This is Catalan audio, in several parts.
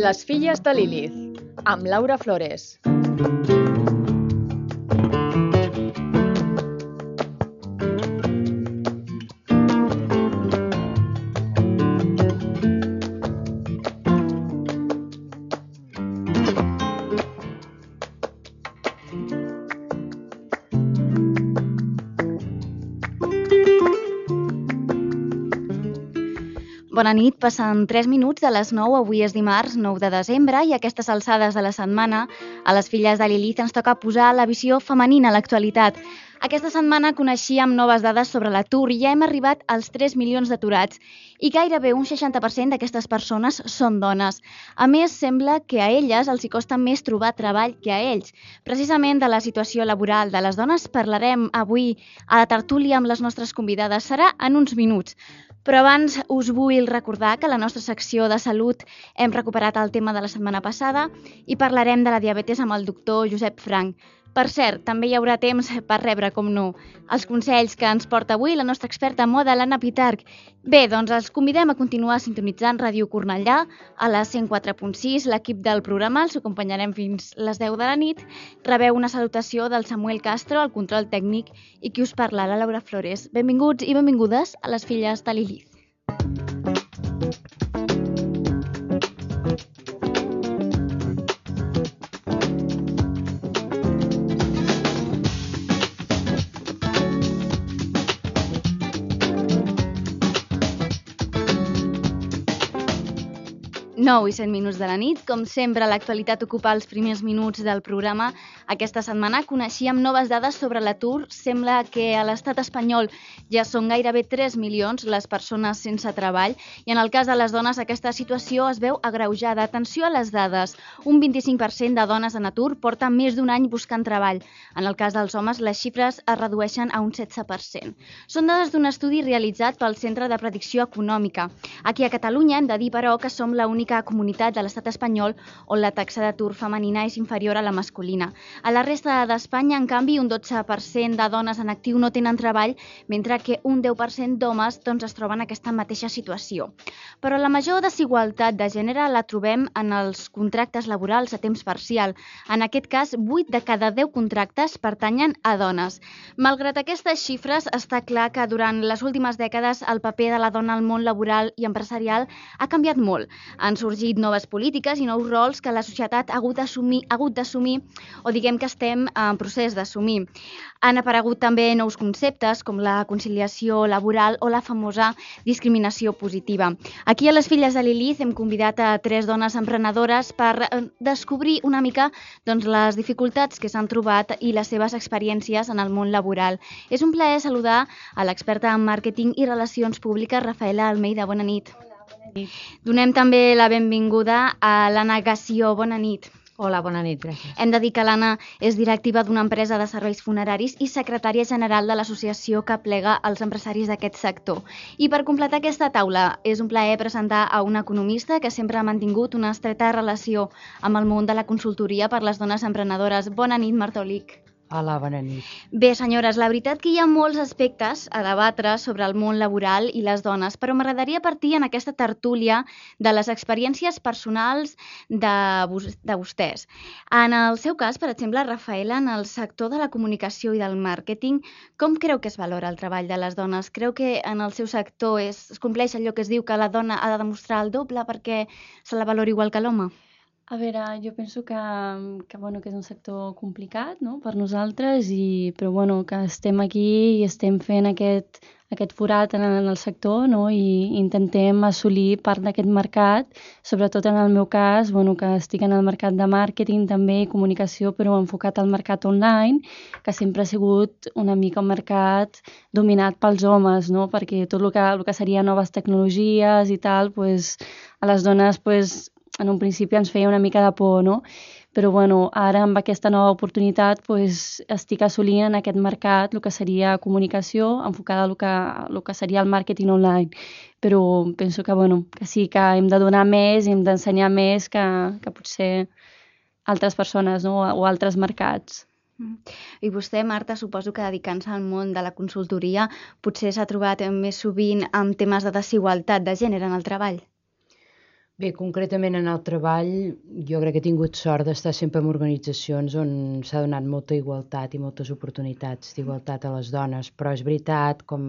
Les filles de Lilith, amb Laura Flores. Bona nit, passen 3 minuts de les 9, avui és dimarts 9 de desembre i aquestes alçades de la setmana a les filles de Lilith ens toca posar la visió femenina a l'actualitat. Aquesta setmana coneixíem noves dades sobre l'atur i ja hem arribat als 3 milions d'aturats i gairebé un 60% d'aquestes persones són dones. A més, sembla que a elles els hi costa més trobar treball que a ells. Precisament de la situació laboral de les dones parlarem avui a la tertúlia amb les nostres convidades. Serà en uns minuts. Però abans us vull recordar que a la nostra secció de salut hem recuperat el tema de la setmana passada i parlarem de la diabetes amb el doctor Josep Frank. Per cert, també hi haurà temps per rebre, com no, els consells que ens porta avui la nostra experta en moda, l'Anna Pitarc. Bé, doncs els convidem a continuar sintonitzant Ràdio Cornellà a la 104.6. L'equip del programa els acompanyarem fins les 10 de la nit. Rebeu una salutació del Samuel Castro, el control tècnic, i qui us parla, la Laura Flores. Benvinguts i benvingudes a les filles de Lilith. Nou i 7 minuts de la nit. Com sempre, l'actualitat ocupa els primers minuts del programa. Aquesta setmana coneixíem noves dades sobre l'atur. Sembla que a l'estat espanyol ja són gairebé 3 milions les persones sense treball i en el cas de les dones aquesta situació es veu agreujada. Atenció a les dades. Un 25% de dones en atur porten més d'un any buscant treball. En el cas dels homes, les xifres es redueixen a un 16%. Són dades d'un estudi realitzat pel Centre de Predicció Econòmica. Aquí a Catalunya hem de dir, però, que som l'única comunitat de l'estat espanyol on la taxa d'atur femenina és inferior a la masculina. A la resta d'Espanya, en canvi, un 12% de dones en actiu no tenen treball, mentre que un 10% d'homes doncs, es troben en aquesta mateixa situació. Però la major desigualtat de gènere la trobem en els contractes laborals a temps parcial. En aquest cas, 8 de cada 10 contractes pertanyen a dones. Malgrat aquestes xifres, està clar que durant les últimes dècades el paper de la dona al món laboral i empresarial ha canviat molt. Han sorgit noves polítiques i nous rols que la societat ha hagut d'assumir, ha hagut d'assumir o diguem que estem en procés d'assumir. Han aparegut també nous conceptes com la conciliació laboral o la famosa discriminació positiva. Aquí a les filles de Lilith hem convidat a tres dones emprenedores per descobrir una mica doncs, les dificultats que s'han trobat i les seves experiències en el món laboral. És un plaer saludar a l'experta en màrqueting i relacions públiques, Rafaela Almeida. Bona nit. Donem també la benvinguda a l'Anna Gassió. Bona nit. Hola, bona nit, gràcies. Hem de dir que l'Anna és directiva d'una empresa de serveis funeraris i secretària general de l'associació que plega els empresaris d'aquest sector. I per completar aquesta taula, és un plaer presentar a una economista que sempre ha mantingut una estreta relació amb el món de la consultoria per les dones emprenedores. Bona nit, Marta Olic. Hola, bona nit. Bé, senyores, la veritat que hi ha molts aspectes a debatre sobre el món laboral i les dones, però m'agradaria partir en aquesta tertúlia de les experiències personals de, de vostès. En el seu cas, per exemple, Rafaela, en el sector de la comunicació i del màrqueting, com creu que es valora el treball de les dones? Creu que en el seu sector es, es compleix allò que es diu que la dona ha de demostrar el doble perquè se la valori igual que l'home? A veure, jo penso que, que, bueno, que és un sector complicat no? per nosaltres, i, però bueno, que estem aquí i estem fent aquest, aquest forat en, en el sector no? i intentem assolir part d'aquest mercat, sobretot en el meu cas, bueno, que estic en el mercat de màrqueting també i comunicació, però enfocat al mercat online, que sempre ha sigut una mica un mercat dominat pels homes, no? perquè tot el que, el que seria noves tecnologies i tal, pues, a les dones pues, en un principi ens feia una mica de por, no? Però bueno, ara amb aquesta nova oportunitat pues, estic assolint en aquest mercat el que seria comunicació enfocada al que, el que seria el màrqueting online. Però penso que, bueno, que sí que hem de donar més hem d'ensenyar més que, que potser altres persones no? o altres mercats. I vostè, Marta, suposo que dedicant-se al món de la consultoria potser s'ha trobat més sovint amb temes de desigualtat de gènere en el treball. Bé, concretament en el treball, jo crec que he tingut sort d'estar sempre en organitzacions on s'ha donat molta igualtat i moltes oportunitats d'igualtat a les dones, però és veritat, com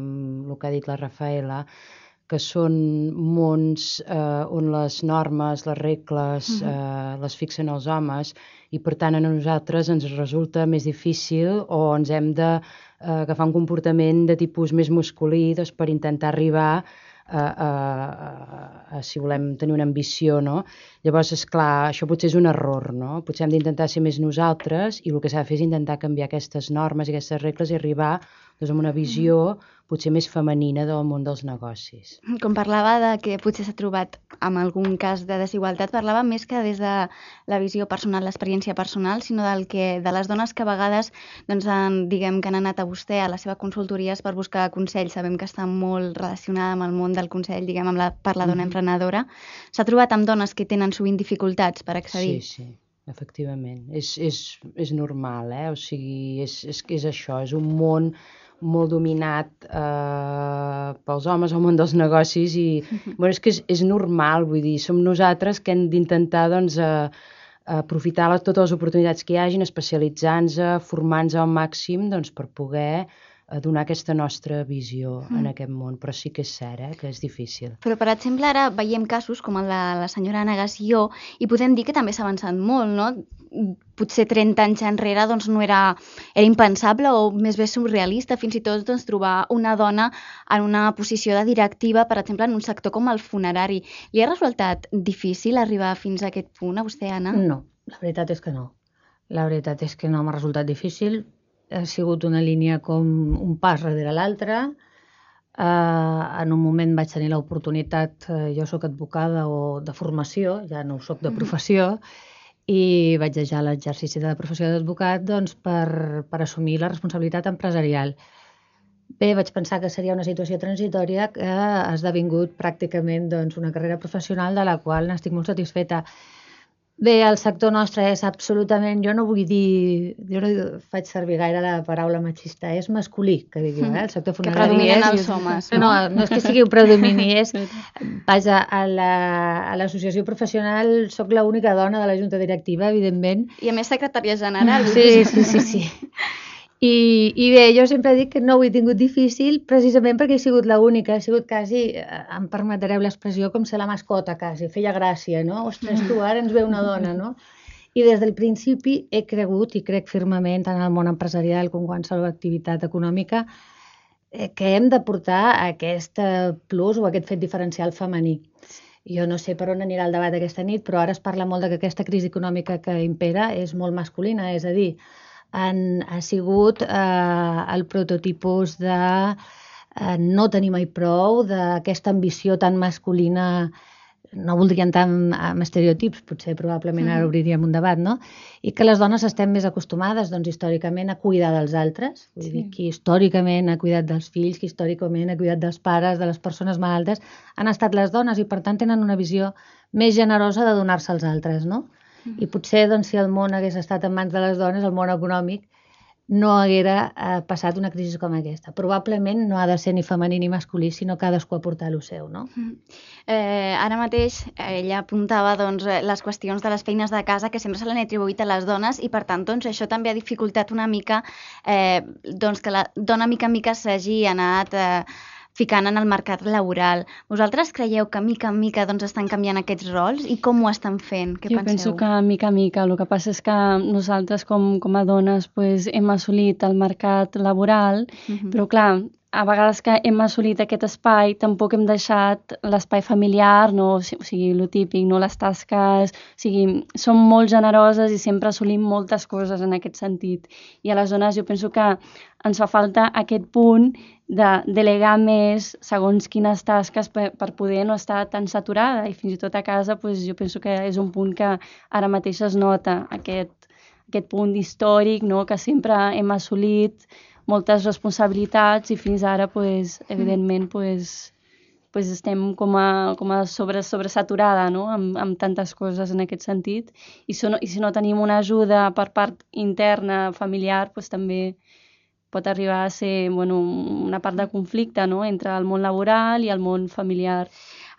el que ha dit la Rafaela, que són mons eh, on les normes, les regles, eh, les fixen els homes i per tant a nosaltres ens resulta més difícil o ens hem de eh, un comportament de tipus més masculí doncs, per intentar arribar a, a, a, a, si volem tenir una ambició, no? Llavors, és clar, això potser és un error, no? Potser hem d'intentar ser més nosaltres i el que s'ha de fer és intentar canviar aquestes normes i aquestes regles i arribar doncs, amb una visió potser més femenina del món dels negocis. Com parlava de que potser s'ha trobat amb algun cas de desigualtat, parlava més que des de la visió personal, l'experiència personal, sinó del que, de les dones que a vegades doncs, han, diguem que han anat a vostè a la seva consultories per buscar consell. Sabem que està molt relacionada amb el món del consell, diguem, amb la, per la dona mm -hmm. emprenedora. S'ha trobat amb dones que tenen sovint dificultats per accedir? Sí, sí efectivament. És, és, és normal, eh? O sigui, és, és, és això, és un món molt dominat eh, pels homes al món dels negocis i bueno, és que és, és normal, vull dir, som nosaltres que hem d'intentar doncs, eh, aprofitar les, totes les oportunitats que hi hagin, especialitzant-nos, formant-nos al màxim doncs, per poder donar aquesta nostra visió mm. en aquest món, però sí que és cert, eh, que és difícil. Però, per exemple, ara veiem casos com el de la senyora Negació i podem dir que també s'ha avançat molt, no? Potser 30 anys enrere doncs, no era, era impensable o més bé surrealista fins i tot doncs, trobar una dona en una posició de directiva, per exemple, en un sector com el funerari. Li ha resultat difícil arribar fins a aquest punt a vostè, Anna? No, la veritat és que no. La veritat és que no m'ha resultat difícil ha sigut una línia com un pas darrere l'altre. Eh, en un moment vaig tenir l'oportunitat, eh, jo sóc advocada o de formació, ja no ho sóc de mm-hmm. professió, i vaig deixar l'exercici de la professió d'advocat doncs, per, per assumir la responsabilitat empresarial. Bé, vaig pensar que seria una situació transitòria que ha esdevingut pràcticament doncs, una carrera professional de la qual n'estic molt satisfeta. Bé, el sector nostre és absolutament, jo no vull dir, jo no faig servir gaire la paraula machista, és masculí, que jo, eh? el sector funerari que predominen és... els homes. No, no, no és que sigui un predomini, és... Vaja, a l'associació la, professional sóc l'única dona de la junta directiva, evidentment. I a més secretària general. Sí, sí, sí, sí. I, I bé, jo sempre dic que no ho he tingut difícil precisament perquè he sigut l'única, he sigut quasi, eh, em permetreu l'expressió, com ser la mascota quasi, feia gràcia, no? Ostres, tu, ara ens ve una dona, no? I des del principi he cregut i crec firmament en el món empresarial com qualsevol activitat econòmica eh, que hem de portar aquest plus o aquest fet diferencial femení. Jo no sé per on anirà el debat aquesta nit, però ara es parla molt de que aquesta crisi econòmica que impera és molt masculina, és a dir, han, ha sigut eh, el prototipus de eh, no tenir mai prou, d'aquesta ambició tan masculina no voldria entrar en, en estereotips, potser probablement ara obriríem un debat, no? I que les dones estem més acostumades, doncs, històricament a cuidar dels altres, vull sí. dir, qui històricament ha cuidat dels fills, qui històricament ha cuidat dels pares, de les persones malaltes, han estat les dones i, per tant, tenen una visió més generosa de donar-se als altres, no? I potser, doncs, si el món hagués estat en mans de les dones, el món econòmic, no haguera eh, passat una crisi com aquesta. Probablement no ha de ser ni femení ni masculí, sinó cadascú aportar el seu, no? Eh, ara mateix ella apuntava doncs, les qüestions de les feines de casa que sempre se l'han atribuït a les dones i per tant doncs, això també ha dificultat una mica eh, doncs, que la dona mica en mica s'hagi anat eh, ficant en el mercat laboral. Vosaltres creieu que mica en mica doncs, estan canviant aquests rols i com ho estan fent? Què jo penseu? penso que mica en mica. El que passa és que nosaltres com, com a dones pues, hem assolit el mercat laboral, uh -huh. però clar, a vegades que hem assolit aquest espai, tampoc hem deixat l'espai familiar, no? o sigui, el típic, no? les tasques, o sigui, som molt generoses i sempre assolim moltes coses en aquest sentit. I a les dones jo penso que ens fa falta aquest punt de delegar més segons quines tasques per, per poder no estar tan saturada i fins i tot a casa pues, jo penso que és un punt que ara mateix es nota, aquest, aquest punt històric no? que sempre hem assolit, moltes responsabilitats i fins ara, pues, mm. evidentment, pues, pues estem com a, com a sobre, sobresaturada no? amb, amb tantes coses en aquest sentit i, so, i si no tenim una ajuda per part interna, familiar, pues, també pot arribar a ser bueno, una part de conflicte no? entre el món laboral i el món familiar.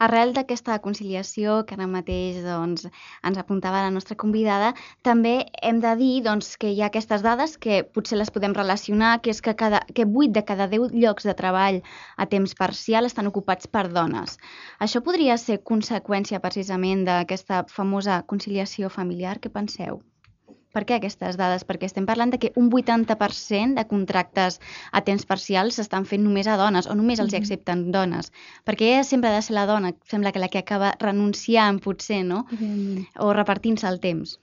arrel d'aquesta conciliació que ara mateix doncs, ens apuntava la nostra convidada, també hem de dir doncs, que hi ha aquestes dades que potser les podem relacionar, que és que, cada, que 8 de cada 10 llocs de treball a temps parcial estan ocupats per dones. Això podria ser conseqüència precisament d'aquesta famosa conciliació familiar, què penseu? Per què aquestes dades? Perquè estem parlant de que un 80% de contractes a temps parcial s'estan fent només a dones o només els hi accepten dones. Perquè sempre ha de ser la dona, sembla que la que acaba renunciant potser, no? Evidentment. O repartint-se el temps.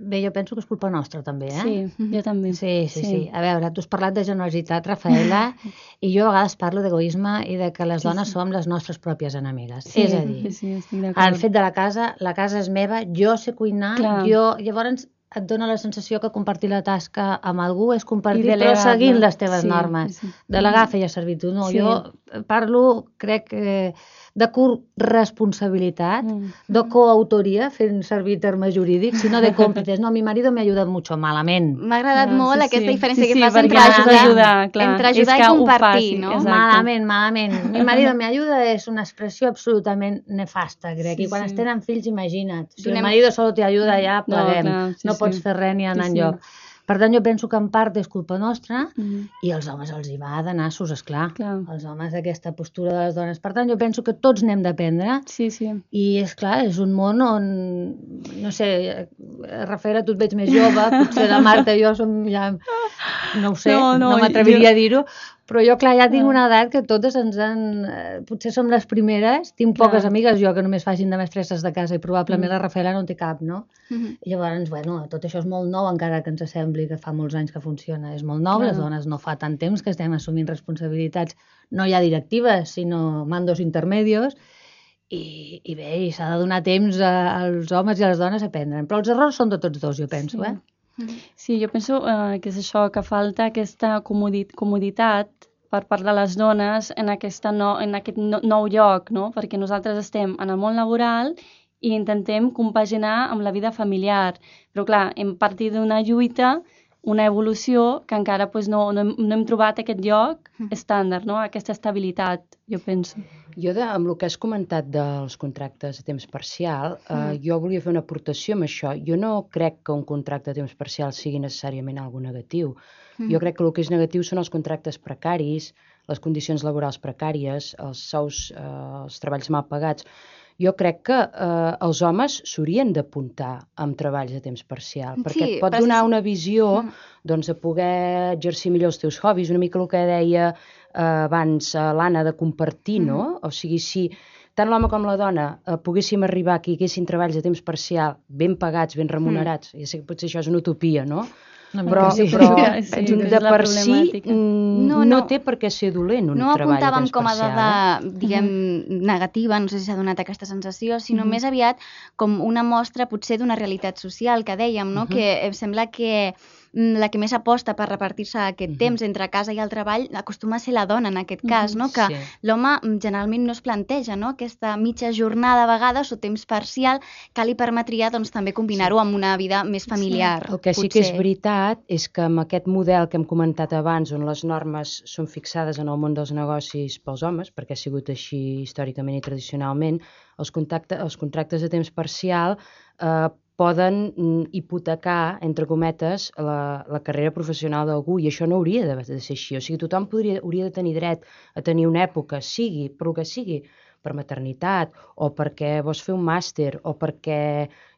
Bé, jo penso que és culpa nostra també, eh? Sí, jo també. Sí, sí, sí, A veure, tu has parlat de generositat, Rafaela, i jo a vegades parlo d'egoisme i de que les dones som les nostres pròpies enemigues. Sí, és a dir, sí, sí, el fet de la casa, la casa és meva, jo sé cuinar, Clar. jo... Llavors et dona la sensació que compartir la tasca amb algú és compartir, I però seguint les teves Sí, normes. sí. Delegar feia servir tu, no? Sí. Jo parlo, crec, que de corresponsabilitat, Mm. de coautoria, fent servir termes jurídics, sinó de còmplices. No, mi marido me ayuda mucho, malament. M'ha agradat Ah, molt sí, aquesta sí. diferència Sí, que sí, fas entre ajudar, d'ajudar, clar. entre ajudar i compartir, faci, no? exacte. Malament, malament. Mi marido me ayuda és una expressió absolutament nefasta, crec. Sí, I quan sí. es tenen fills, imagina't. Si Donem- el marido solo te ayuda, ja No, pleguem. No, clar, sí, no pots sí. fer res ni anar Sí, sí. enlloc. Per tant, jo penso que en part és culpa nostra Mm. i als homes els hi va de nassos, esclar. Clar. Els homes aquesta postura de les dones. Per tant, jo penso que tots n'hem d'aprendre Sí, sí. i és clar, és un món on, no sé, Rafaela, tu et veig més jove, potser la Marta i jo som ja, no ho sé, No, no, no, no m'atreviria jo- a dir-ho, però jo, clar, ja tinc una edat que totes ens han... Eh, potser som les primeres, tinc Clar. poques amigues jo que només facin de mestresses de casa i probablement Mm. la Rafaela no té cap, no? Mhm. I llavors, bueno, tot això és molt nou, encara que ens sembli que fa molts anys que funciona. És molt nou, Clar. les dones no fa tant temps que estem assumint responsabilitats, no hi ha directives, sinó mandos intermedios, i, i bé, i s'ha de donar temps a, als homes i a les dones a aprendre. Però els errors són de tots dos, jo penso, Sí. eh? Sí, jo penso eh, que és això, que falta aquesta comodi comoditat per part de les dones en, aquesta no, en aquest no, nou lloc, no? perquè nosaltres estem en el món laboral i intentem compaginar amb la vida familiar. Però clar, hem partit d'una lluita, una evolució que encara pues, no, no, hem, no hem trobat aquest lloc estàndard, no? aquesta estabilitat, jo penso. Jo, de, amb el que has comentat dels contractes a temps parcial, eh, jo volia fer una aportació amb això. Jo no crec que un contracte a temps parcial sigui necessàriament algo negatiu. Jo crec que el que és negatiu són els contractes precaris, les condicions laborals precàries, els sous, eh, els treballs mal pagats. Jo crec que eh, els homes s'haurien d'apuntar amb treballs a temps parcial, perquè Sí, et pot donar una visió Mm. doncs, de poder exercir millor els teus hobbies, una mica el que deia eh, abans eh, l'Anna de compartir, no? O sigui, si tant l'home com la dona eh, poguéssim arribar que hi haguessin treballs a temps parcial ben pagats, ben remunerats, ja sé que potser això és una utopia, no? Una Però, sí. però sí, de, per si mm, No, no, no. té per què ser dolent un no treball apuntàvem com a eh? dada, diguem, negativa, no sé si s'ha donat aquesta sensació, sinó més aviat com una mostra potser d'una realitat social que dèiem, no? que em sembla que mm, la que més aposta per repartir-se aquest temps entre casa i el treball acostuma a ser la dona en aquest cas, no? que Sí. l'home mm, generalment no es planteja no? aquesta mitja jornada a vegades o temps parcial que li permetria doncs, també combinar-ho amb una vida més familiar. El que sí que és potser. veritat és que amb aquest model que hem comentat abans, on les normes són fixades en el món dels negocis pels homes, perquè ha sigut així històricament i tradicionalment, els, contacte, els contractes de temps parcial eh, poden mm, hipotecar, entre cometes, la, la carrera professional d'algú, i això no hauria de, de ser així. O sigui, tothom podria, hauria de tenir dret a tenir una època, sigui per el que sigui, per maternitat, o perquè vols fer un màster, o perquè,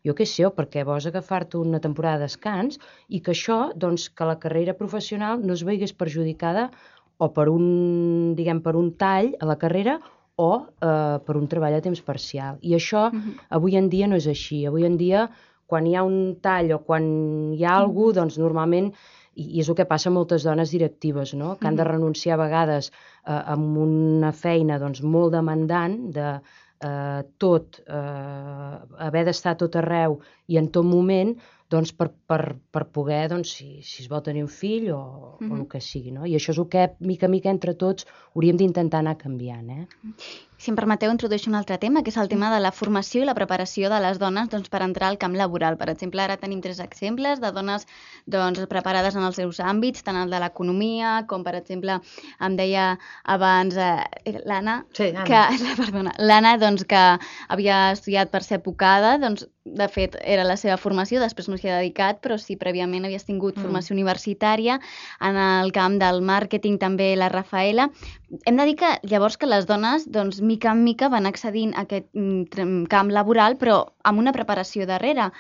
jo què sé, o perquè vols agafar-te una temporada de descans, i que això, doncs, que la carrera professional no es veigués perjudicada o per un, diguem, per un tall a la carrera o eh, per un treball a temps parcial. I això Mhm. avui en dia no és així. Avui en dia, quan hi ha un tall o quan hi ha algú, doncs normalment, i, i és el que passa a moltes dones directives, no? que han de renunciar a vegades eh, amb una feina doncs, molt demandant de eh, tot, eh, haver d'estar a tot arreu i en tot moment, doncs per, per, per poder, doncs, si, si es vol tenir un fill o, o el que sigui. No? I això és el que, mica a mica, entre tots, hauríem d'intentar anar canviant. Eh? Si em permeteu, introdueixo un altre tema, que és el tema de la formació i la preparació de les dones doncs, per entrar al camp laboral. Per exemple, ara tenim tres exemples de dones doncs, preparades en els seus àmbits, tant el de l'economia, com per exemple, em deia abans eh, l'Anna, Sí, Anna. que, perdona, l'Anna doncs, que havia estudiat per ser advocada, doncs, de fet, era la seva formació, després no s'hi ha dedicat, però sí, prèviament havies tingut Mm. formació universitària en el camp del màrqueting, també la Rafaela. Hem de dir que llavors que les dones, doncs, mica en mica van accedint a aquest mm, camp laboral, però amb una preparació darrere.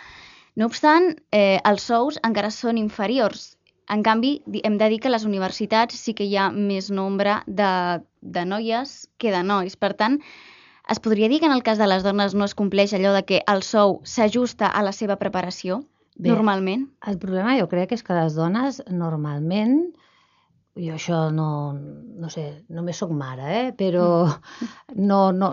No obstant, eh, els sous encara són inferiors. En canvi, hem de dir que a les universitats sí que hi ha més nombre de, de noies que de nois. Per tant, es podria dir que en el cas de les dones no es compleix allò de que el sou s'ajusta a la seva preparació, Bé. normalment? El problema jo crec és que les dones normalment, jo això no, no sé, només sóc mare, eh? però no, no,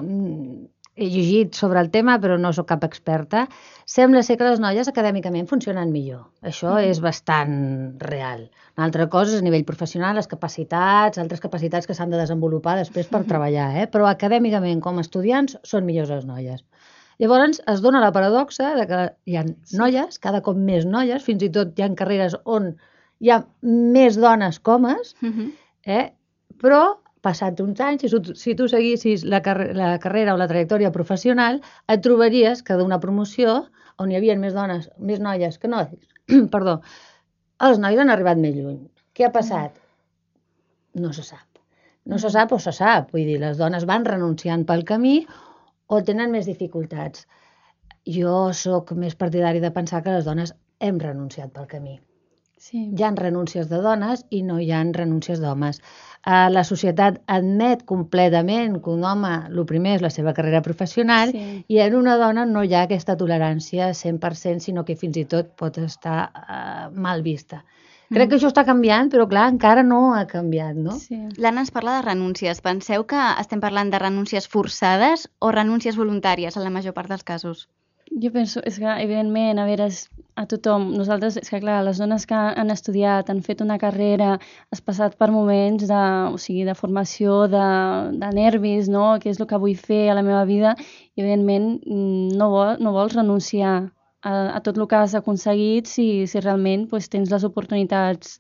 he llegit sobre el tema però no sóc cap experta, sembla ser que les noies acadèmicament funcionen millor. Això és bastant real. Una altra cosa és a nivell professional, les capacitats, altres capacitats que s'han de desenvolupar després per treballar, eh? però acadèmicament com a estudiants són millors les noies. Llavors es dona la paradoxa de que hi ha noies, cada cop més noies, fins i tot hi ha carreres on hi ha més dones que homes, Uh -huh. eh? però passats uns anys, si si tu seguissis la, car la carrera o la trajectòria professional, et trobaries que d'una promoció on hi havia més dones, més noies que nois, perdó, els nois han arribat més lluny. Què ha passat? No se sap. No se sap o se sap. Vull dir, les dones van renunciant pel camí o tenen més dificultats. Jo sóc més partidari de pensar que les dones hem renunciat pel camí Sí. hi ha renúncies de dones i no hi ha renúncies d'homes. Uh, la societat admet completament que un home, el primer és la seva carrera professional, Sí. i en una dona no hi ha aquesta tolerància 100%, sinó que fins i tot pot estar uh, mal vista. Crec que això està canviant, però clar, encara no ha canviat, no? Sí. L'Anna ens parla de renúncies. Penseu que estem parlant de renúncies forçades o renúncies voluntàries en la major part dels casos? Jo penso, és que evidentment, a veure, a tothom, nosaltres, és que clar, les dones que han estudiat, han fet una carrera, has passat per moments de, o sigui, de formació, de, de nervis, no?, què és el que vull fer a la meva vida, i evidentment mm, no, vol, no vols renunciar a, a tot el que has aconseguit si, si realment pues, tens les oportunitats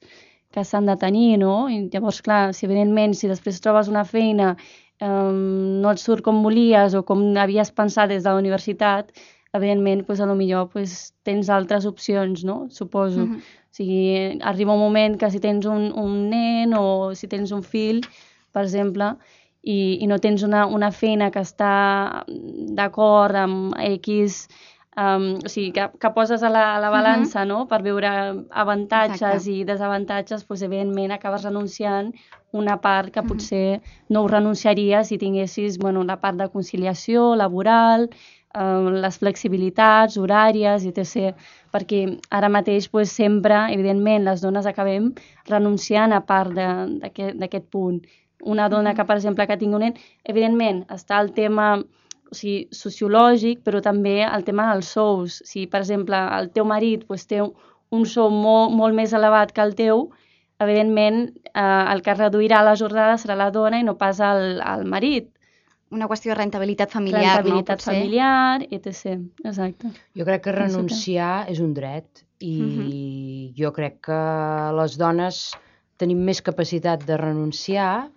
que s'han de tenir, no? I llavors, clar, si evidentment, si després trobes una feina um, no et surt com volies o com havies pensat des de la universitat, evidentment, pues, a lo millor pues, tens altres opcions, no? Suposo. Mhm. O sigui, arriba un moment que si tens un, un nen o si tens un fill, per exemple, i, i no tens una, una feina que està d'acord amb X, um, o sigui, que, que poses a la, a la balança, no?, per veure avantatges Exacte. i desavantatges, doncs, evidentment, acabes renunciant una part que potser no ho renunciaries si tinguessis, bueno, la part de conciliació laboral, les flexibilitats horàries, etc. Perquè ara mateix pues, sempre, evidentment, les dones acabem renunciant a part de- d'aquest punt. Una dona que, per exemple, que tingui un nen, evidentment, està el tema o sigui, sociològic, però també el tema dels sous. Si, per exemple, el teu marit pues, té un sou molt, molt més elevat que el teu, evidentment, eh, el que reduirà la jornada serà la dona i no pas el, el marit. Una qüestió de rentabilitat familiar, Rentabilitat no? Potser? familiar, etc. Exacte. Jo crec que renunciar és un dret i jo crec que les dones tenim més capacitat de renunciar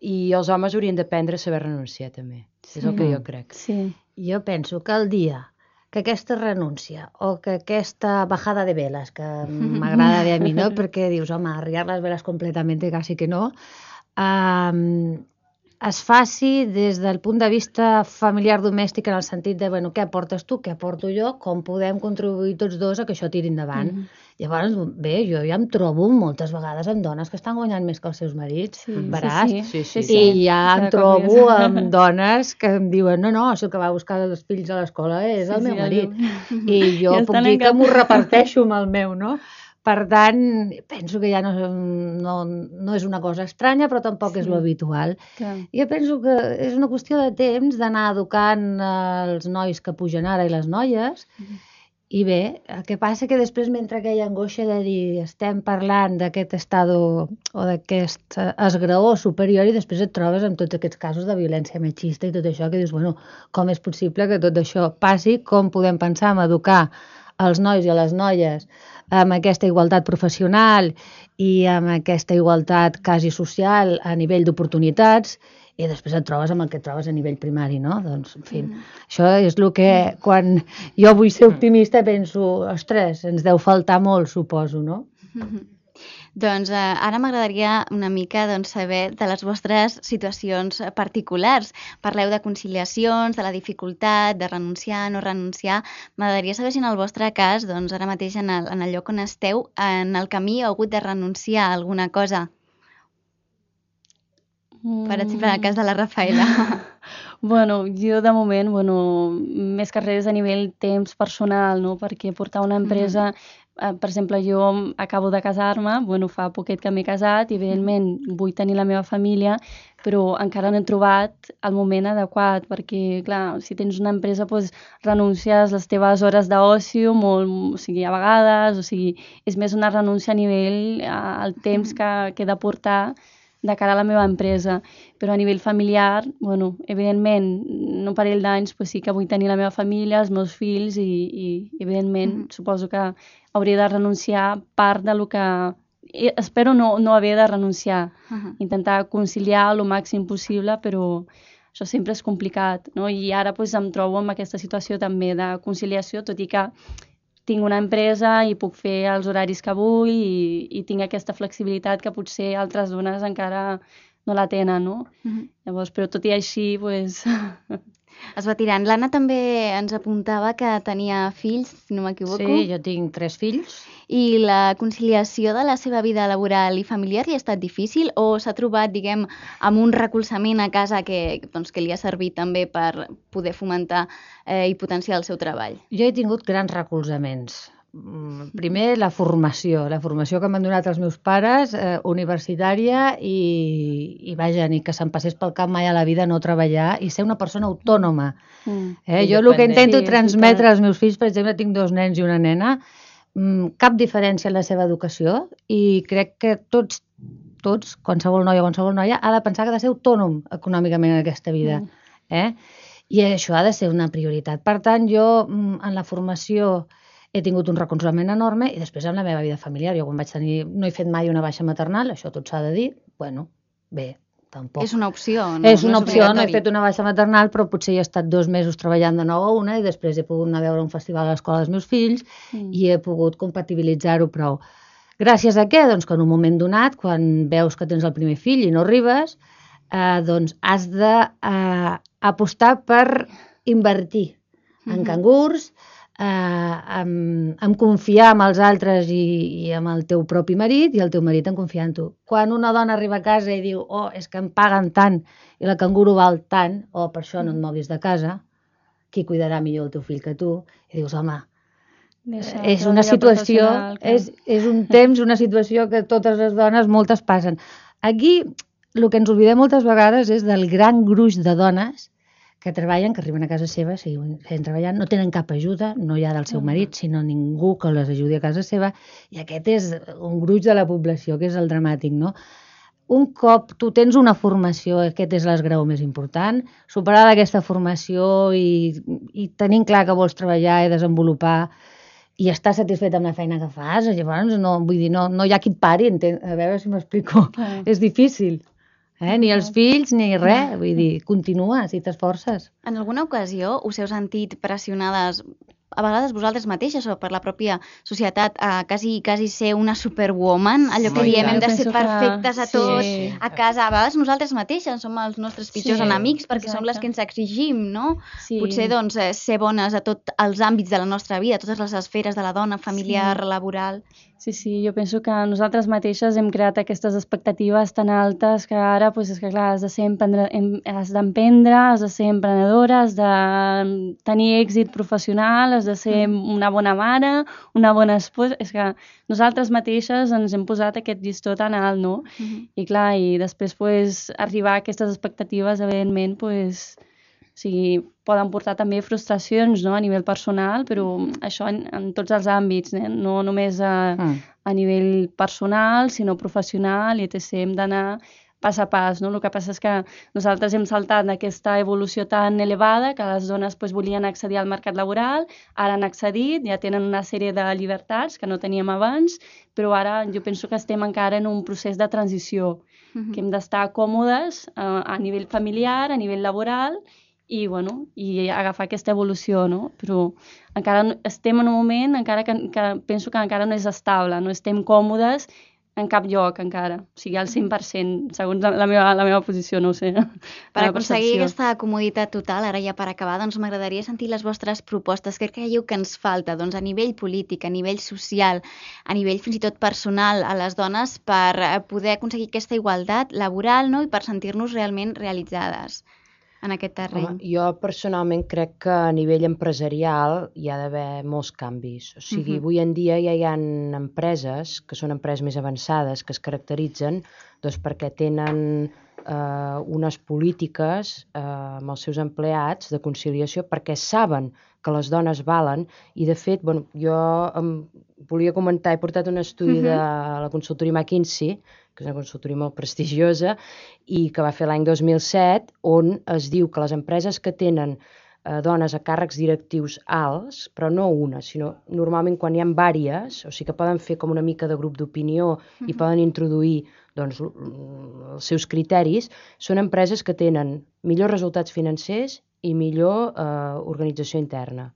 i els homes haurien d'aprendre a saber renunciar també. És el que Sí. jo crec. Sí. Jo penso que el dia que aquesta renúncia o que aquesta bajada de veles, que m'agrada dir a mi, no? perquè dius, home, arriar les veles completament, quasi que no, um, es faci des del punt de vista familiar domèstic en el sentit de, bueno, què aportes tu, què aporto jo, com podem contribuir tots dos a que això tiri endavant. Mhm. Llavors, bé, jo ja em trobo moltes vegades amb dones que estan guanyant més que els seus marits, Sí, veràs? sí, Sí, sí, sí. I ja em trobo amb dones que em diuen no, no, el que va a buscar els fills a l'escola és el Sí, meu sí, marit. I jo Ja puc dir que m'ho reparteixo amb el meu, no? Per tant, penso que ja no, no, no és una cosa estranya, però tampoc és Sí. lo habitual. Clar. Jo penso que és una qüestió de temps d'anar educant els nois que pugen ara i les noies I bé, el que passa que després mentre aquella angoixa de dir estem parlant d'aquest estado o d'aquest esgraó superior i després et trobes amb tots aquests casos de violència machista i tot això que dius, bueno, com és possible que tot això passi, com podem pensar en educar els nois i les noies amb aquesta igualtat professional i amb aquesta igualtat quasi social a nivell d'oportunitats i després et trobes amb el que et trobes a nivell primari, no? Doncs, en fi, mm. això és el que quan jo vull ser optimista penso, ostres, ens deu faltar molt, suposo, no? Mm -hmm. Doncs eh, ara m'agradaria una mica doncs, saber de les vostres situacions particulars. Parleu de conciliacions, de la dificultat, de renunciar, no renunciar. M'agradaria saber si en el vostre cas, doncs, ara mateix en el, en el lloc on esteu, en el camí heu hagut de renunciar a alguna cosa. Per exemple, en el cas de la Rafaela. bueno, jo de moment, bueno, més que res a nivell temps personal, no? perquè portar una empresa, mm. eh, per exemple, jo acabo de casar-me, bueno, fa poquet que m'he casat i evidentment vull tenir la meva família, però encara no he trobat el moment adequat, perquè, clar, si tens una empresa, doncs, renuncies les teves hores d'oci, molt, o sigui, a vegades, o sigui, és més una renúncia a nivell al temps que, que he de portar de cara a la meva empresa. Però a nivell familiar, bueno, evidentment, en un parell d'anys pues sí que vull tenir la meva família, els meus fills i, i evidentment, mm -hmm. suposo que hauria de renunciar part de lo que espero no, no haver de renunciar, uh -huh. intentar conciliar el màxim possible, però això sempre és complicat, no? I ara pues, em trobo en aquesta situació també de conciliació, tot i que tinc una empresa i puc fer els horaris que vull i, i tinc aquesta flexibilitat que potser altres dones encara no la tenen, no? Mm -hmm. Llavors, però tot i així, pues... Es va tirant. L'Anna també ens apuntava que tenia fills, si no m'equivoco. Sí, jo tinc tres fills. I la conciliació de la seva vida laboral i familiar li ha estat difícil o s'ha trobat, diguem, amb un recolzament a casa que, doncs, que li ha servit també per poder fomentar eh, i potenciar el seu treball? Jo he tingut grans recolzaments. Mm, primer la formació, la formació que m'han donat els meus pares, eh, universitària i, i vaja, ni que se'm passés pel cap mai a la vida no treballar i ser una persona autònoma. Mm, eh? Jo el que intento transmetre als meus fills, per exemple, tinc dos nens i una nena, mm, cap diferència en la seva educació i crec que tots, tots, qualsevol noia o qualsevol noia, ha de pensar que ha de ser autònom econòmicament en aquesta vida. Mm. Eh? I això ha de ser una prioritat. Per tant, jo mm, en la formació he tingut un recolzament enorme i després en la meva vida familiar. Jo quan vaig tenir, no he fet mai una baixa maternal, això tot s'ha de dir, bueno, bé, tampoc. És una opció, no? És una no opció, no he fet una baixa maternal, però potser he estat dos mesos treballant de nou a una i després he pogut anar a veure un festival a l'escola dels meus fills mm. i he pogut compatibilitzar-ho prou. Gràcies a què? Doncs que en un moment donat, quan veus que tens el primer fill i no arribes, eh, doncs has d'apostar eh, apostar per invertir mm -hmm. En eh, amb, amb confiar en els altres i, i amb el teu propi marit i el teu marit en confiar en tu. Quan una dona arriba a casa i diu oh, és que em paguen tant i la canguro val tant, o oh, per això no et moguis de casa, qui cuidarà millor el teu fill que tu? I dius, home, Deixa, és una situació, que... és, és un temps, una situació que totes les dones, moltes passen. Aquí, el que ens oblidem moltes vegades és del gran gruix de dones que treballen, que arriben a casa seva, seguim treballant, no tenen cap ajuda, no hi ha del seu marit, sinó ningú que les ajudi a casa seva, i aquest és un gruix de la població, que és el dramàtic, no? Un cop tu tens una formació, aquest és l'esgrau més important, superada aquesta formació i, i tenint clar que vols treballar i desenvolupar i estar satisfet amb la feina que fas, llavors no, vull dir, no, no hi ha qui et pari, enten, a veure si m'explico, és difícil. Eh? Ni els fills ni res, vull dir, continua si t'esforces. En alguna ocasió us heu sentit pressionades a vegades vosaltres mateixes o per la pròpia societat a quasi, quasi ser una superwoman, allò que diem hem de ser perfectes a tots, sí. a casa, a vegades nosaltres mateixes som els nostres pitjors sí, enemics perquè exacte. som les que ens exigim, no? Sí. Potser doncs eh, ser bones a tots els àmbits de la nostra vida, a totes les esferes de la dona, familiar, sí. laboral. Sí, sí, jo penso que nosaltres mateixes hem creat aquestes expectatives tan altes que ara, pues, és que clar, has de ser has d'emprendre, has de ser emprenedora, has de tenir èxit professional, has de ser mm. una bona mare, una bona esposa... És que nosaltres mateixes ens hem posat aquest llistó tan alt, no? Mm -hmm. I clar, i després pues, arribar a aquestes expectatives, evidentment, pues, O sigui, poden portar també frustracions no? a nivell personal, però això en, en tots els àmbits, eh? no només a, mm. a nivell personal, sinó professional, i etc. Hem d'anar pas a pas. No? El que passa és que nosaltres hem saltat d'aquesta evolució tan elevada que les dones pues, volien accedir al mercat laboral, ara han accedit, ja tenen una sèrie de llibertats que no teníem abans, però ara jo penso que estem encara en un procés de transició, uh -huh. que hem d'estar còmodes eh, a nivell familiar, a nivell laboral, i, bueno, i agafar aquesta evolució, no? Però encara estem en un moment encara que, que penso que encara no és estable, no estem còmodes en cap lloc encara, o sigui, al 100%, segons la, la, meva, la meva posició, no ho sé. Per aconseguir aquesta comoditat total, ara ja per acabar, doncs m'agradaria sentir les vostres propostes. Què creieu que ens falta doncs, a nivell polític, a nivell social, a nivell fins i tot personal a les dones per eh, poder aconseguir aquesta igualtat laboral no? i per sentir-nos realment realitzades? En aquest terreny? Home, jo personalment crec que a nivell empresarial hi ha d'haver molts canvis. O sigui, uh -huh. avui en dia ja hi ha empreses que són empreses més avançades que es caracteritzen doncs, perquè tenen eh, unes polítiques eh, amb els seus empleats de conciliació perquè saben que les dones valen i de fet, bueno, jo em volia comentar, he portat un estudi uh -huh. de la consultoria McKinsey que és una consultoria molt prestigiosa, i que va fer l'any 2007, on es diu que les empreses que tenen eh, dones a càrrecs directius alts, però no una, sinó normalment quan hi ha vàries, o sigui que poden fer com una mica de grup d'opinió uh -huh. i poden introduir doncs, els seus criteris, són empreses que tenen millors resultats financers i millor eh, organització interna.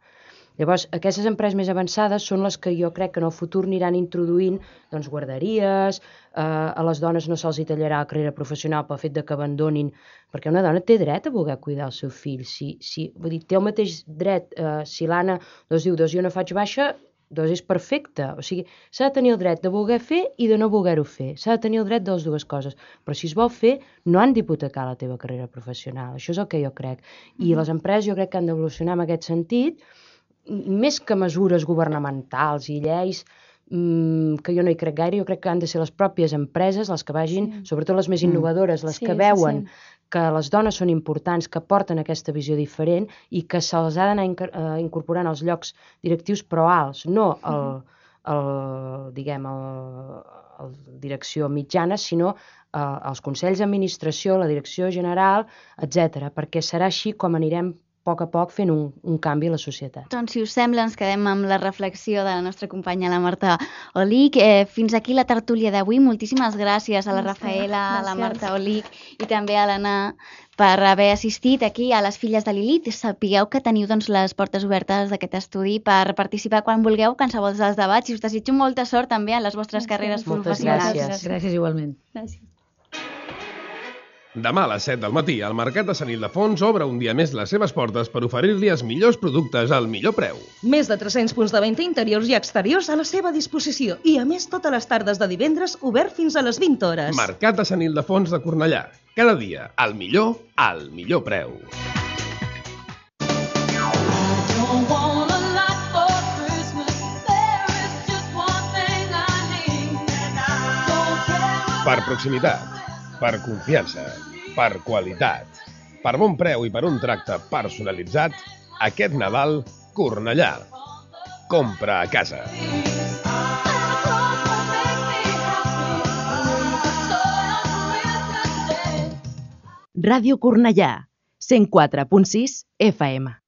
Llavors, aquestes empreses més avançades són les que jo crec que en el futur aniran introduint doncs, guarderies, eh, a les dones no se'ls tallarà la carrera professional pel fet de que abandonin, perquè una dona té dret a voler cuidar el seu fill. Si, si, vull dir, té el mateix dret, eh, si l'Anna doncs, diu, doncs jo no faig baixa, doncs és perfecte. O sigui, s'ha de tenir el dret de voler fer i de no voler-ho fer. S'ha de tenir el dret de les dues coses. Però si es vol fer, no han d'hipotecar la teva carrera professional. Això és el que jo crec. I mm -hmm. les empreses jo crec que han d'evolucionar en aquest sentit més que mesures governamentals i lleis, mmm, que jo no hi crec gaire, jo crec que han de ser les pròpies empreses les que vagin, sí. sobretot les més mm. innovadores, les sí, que veuen sí, sí. Que les dones són importants, que porten aquesta visió diferent i que se'ls ha d'anar uh, incorporant als llocs directius però alts, no el, el diguem, el, el direcció mitjana, sinó uh, els consells d'administració, la direcció general, etc. perquè serà així com anirem poc a poc fent un, un canvi a la societat. Doncs, si us sembla, ens quedem amb la reflexió de la nostra companya, la Marta Olic. Eh, fins aquí la tertúlia d'avui. Moltíssimes gràcies a la Rafaela, a la Marta Olic i també a l'Anna per haver assistit aquí a les Filles de Lilith. Sapigueu que teniu doncs, les portes obertes d'aquest estudi per participar quan vulgueu qualsevol dels debats i us desitjo molta sort també a les vostres gràcies. carreres Moltes professionals. Gràcies. Gràcies igualment. Gràcies. Demà a les 7 del matí, el Mercat de Sant Ildefons obre un dia més les seves portes per oferir-li els millors productes al millor preu. Més de 300 punts de venda interiors i exteriors a la seva disposició i, a més, totes les tardes de divendres obert fins a les 20 hores. Mercat de Sant Ildefons de Cornellà. Cada dia, el millor, al millor preu. Per proximitat per confiança, per qualitat, per bon preu i per un tracte personalitzat, aquest Nadal, Cornellà. Compra a casa. Ràdio Cornellà, 104.6 FM.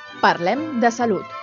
parlem de salut.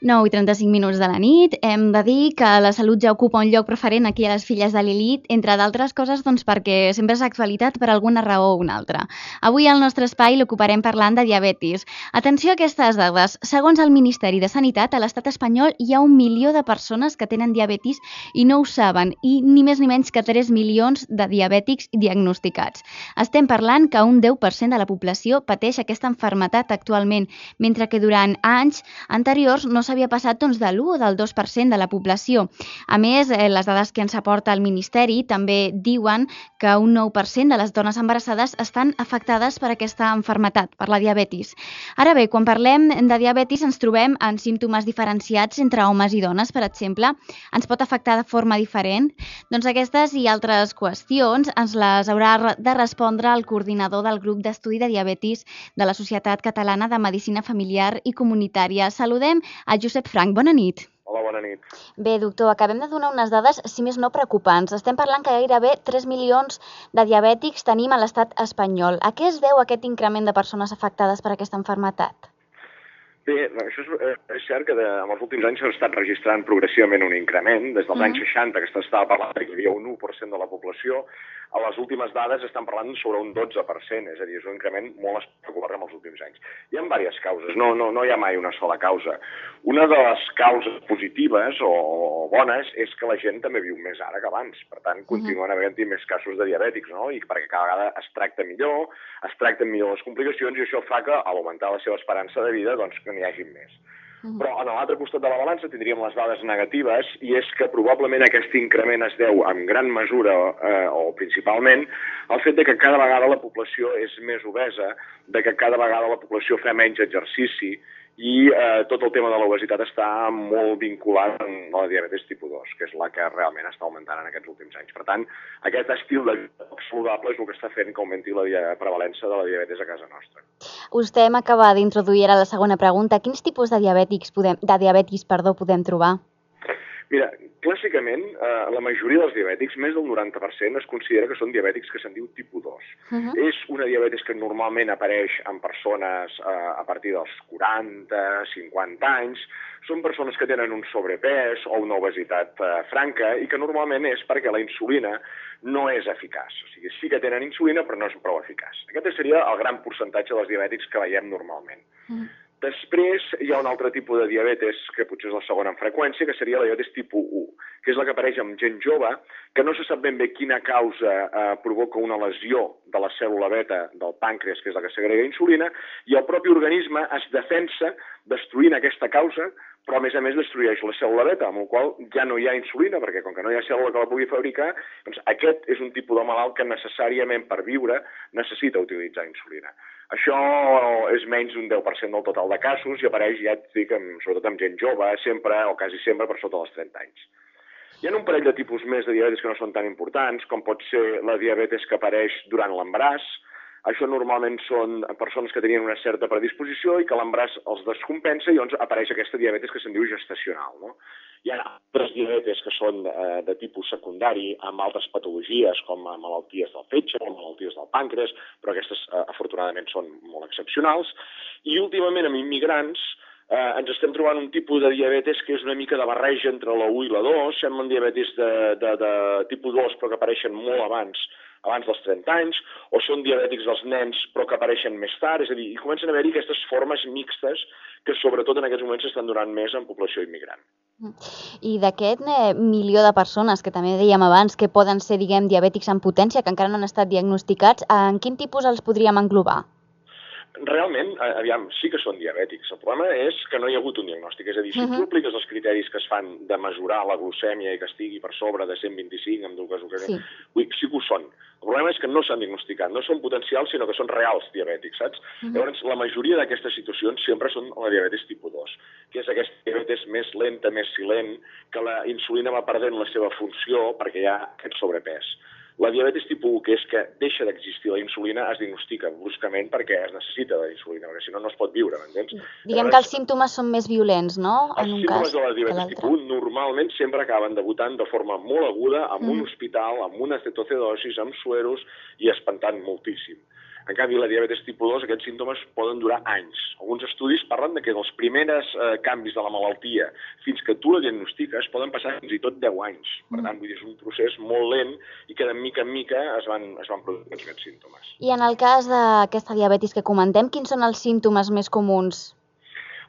Nou i 35 minuts de la nit. Hem de dir que la salut ja ocupa un lloc preferent aquí a les filles de Lilith, entre d'altres coses doncs, perquè sempre és actualitat per alguna raó o una altra. Avui al nostre espai l'ocuparem parlant de diabetis. Atenció a aquestes dades. Segons el Ministeri de Sanitat, a l'estat espanyol hi ha un milió de persones que tenen diabetis i no ho saben, i ni més ni menys que 3 milions de diabètics diagnosticats. Estem parlant que un 10% de la població pateix aquesta enfermetat actualment, mentre que durant anys anteriors no s'havia passat doncs, de l'1 o del 2% de la població. A més, eh, les dades que ens aporta el Ministeri també diuen que un 9% de les dones embarassades estan afectades per aquesta enfermetat, per la diabetis. Ara bé, quan parlem de diabetis ens trobem en símptomes diferenciats entre homes i dones, per exemple. Ens pot afectar de forma diferent? Doncs aquestes i altres qüestions ens les haurà de respondre el coordinador del grup d'estudi de diabetis de la Societat Catalana de Medicina Familiar i Comunitària. Saludem a Josep Frank. Bona nit. Hola, bona nit. Bé, doctor, acabem de donar unes dades, si més no, preocupants. Estem parlant que gairebé 3 milions de diabètics tenim a l'estat espanyol. A què es deu aquest increment de persones afectades per aquesta enfermetat? Bé, això és, eh, és cert que de, en els últims anys s'ha estat registrant progressivament un increment. Des dels mm. anys 60, que s'estava parlant que hi havia un 1% de la població, a les últimes dades estan parlant sobre un 12%, és a dir, és un increment molt espectacular en els últims anys. Hi ha diverses causes, no, no, no hi ha mai una sola causa. Una de les causes positives o, o bones és que la gent també viu més ara que abans, per tant, continuen havent-hi més casos de diabètics, no? I perquè cada vegada es tracta millor, es tracten millor les complicacions i això fa que, a l'augmentar la seva esperança de vida, doncs que n'hi hagi més. Però a l'altre costat de la balança tindríem les dades negatives i és que probablement aquest increment es deu en gran mesura eh, o principalment al fet de que cada vegada la població és més obesa, de que cada vegada la població fa menys exercici i eh, tot el tema de l'obesitat està molt vinculat a la diabetes tipus 2, que és la que realment està augmentant en aquests últims anys. Per tant, aquest estil de vida saludable és el que està fent que augmenti la prevalença de la diabetes a casa nostra. Vostè m'acaba d'introduir ara la segona pregunta. Quins tipus de diabètics podem, de diabetis perdó, podem trobar? Mira, clàssicament, eh, la majoria dels diabètics, més del 90%, es considera que són diabètics que se'n diu tipus 2. Uh -huh. És una diabetis que normalment apareix en persones eh, a partir dels 40, 50 anys, són persones que tenen un sobrepès o una obesitat eh, franca i que normalment és perquè la insulina no és eficaç. O sigui, sí que tenen insulina, però no és prou eficaç. Aquest seria el gran percentatge dels diabètics que veiem normalment. Uh -huh. Després hi ha un altre tipus de diabetes, que potser és la segona en freqüència, que seria la diabetes tipus 1, que és la que apareix amb gent jove, que no se sap ben bé quina causa eh, provoca una lesió de la cèl·lula beta del pàncreas, que és la que segrega insulina, i el propi organisme es defensa destruint aquesta causa, però a més a més destrueix la cèl·lula beta, amb la qual ja no hi ha insulina, perquè com que no hi ha cèl·lula que la pugui fabricar, doncs aquest és un tipus de malalt que necessàriament per viure necessita utilitzar insulina. Això és menys d'un 10% del total de casos i apareix, ja et dic, amb, sobretot amb gent jove, sempre o quasi sempre per sota dels 30 anys. Hi ha un parell de tipus més de diabetes que no són tan importants, com pot ser la diabetes que apareix durant l'embaràs. Això normalment són persones que tenien una certa predisposició i que l'embaràs els descompensa i llavors apareix aquesta diabetes que se'n diu gestacional. No? Hi ha altres diabetes que són eh, de tipus secundari amb altres patologies com malalties del fetge o malalties del pàncreas, però aquestes eh, afortunadament són molt excepcionals. I últimament amb immigrants eh, ens estem trobant un tipus de diabetes que és una mica de barreja entre la 1 i la 2, semblen diabetes de, de, de tipus 2 però que apareixen molt abans abans dels 30 anys, o són diabètics dels nens però que apareixen més tard, és a dir, i comencen a haver-hi aquestes formes mixtes que sobretot en aquests moments s'estan donant més en població immigrant. I d'aquest eh, milió de persones que també dèiem abans que poden ser, diguem, diabètics en potència, que encara no han estat diagnosticats, en quin tipus els podríem englobar? Realment, aviam, sí que són diabètics. El problema és que no hi ha hagut un diagnòstic. És a dir, si uh -huh. tu apliques els criteris que es fan de mesurar la glucèmia i que estigui per sobre de 125 amb dues ocasions, sí. sí que ho són. El problema és que no s'han diagnosticat, no són potencials, sinó que són reals diabètics, saps? Uh -huh. Llavors, la majoria d'aquestes situacions sempre són la diabetes tipus 2, que és aquesta diabetes més lenta, més silent, que la insulina va perdent la seva funció perquè hi ha aquest sobrepès. La diabetis tipus 1, que és que deixa d'existir la insulina, es diagnostica bruscament perquè es necessita la insulina, perquè si no, no es pot viure, m'entens? Diguem que els símptomes són més violents, no? Els en un símptomes cas de la diabetis tipus 1 normalment sempre acaben debutant de forma molt aguda amb mm. un hospital, amb una cetoacidosis, amb sueros i espantant moltíssim. En canvi, la diabetes tipus 2, aquests símptomes poden durar anys. Alguns estudis parlen de que dels primers eh, canvis de la malaltia fins que tu la diagnostiques poden passar fins i tot 10 anys. Per tant, vull dir, és un procés molt lent i que de mica en mica es van, es van produint aquests símptomes. I en el cas d'aquesta diabetis que comentem, quins són els símptomes més comuns?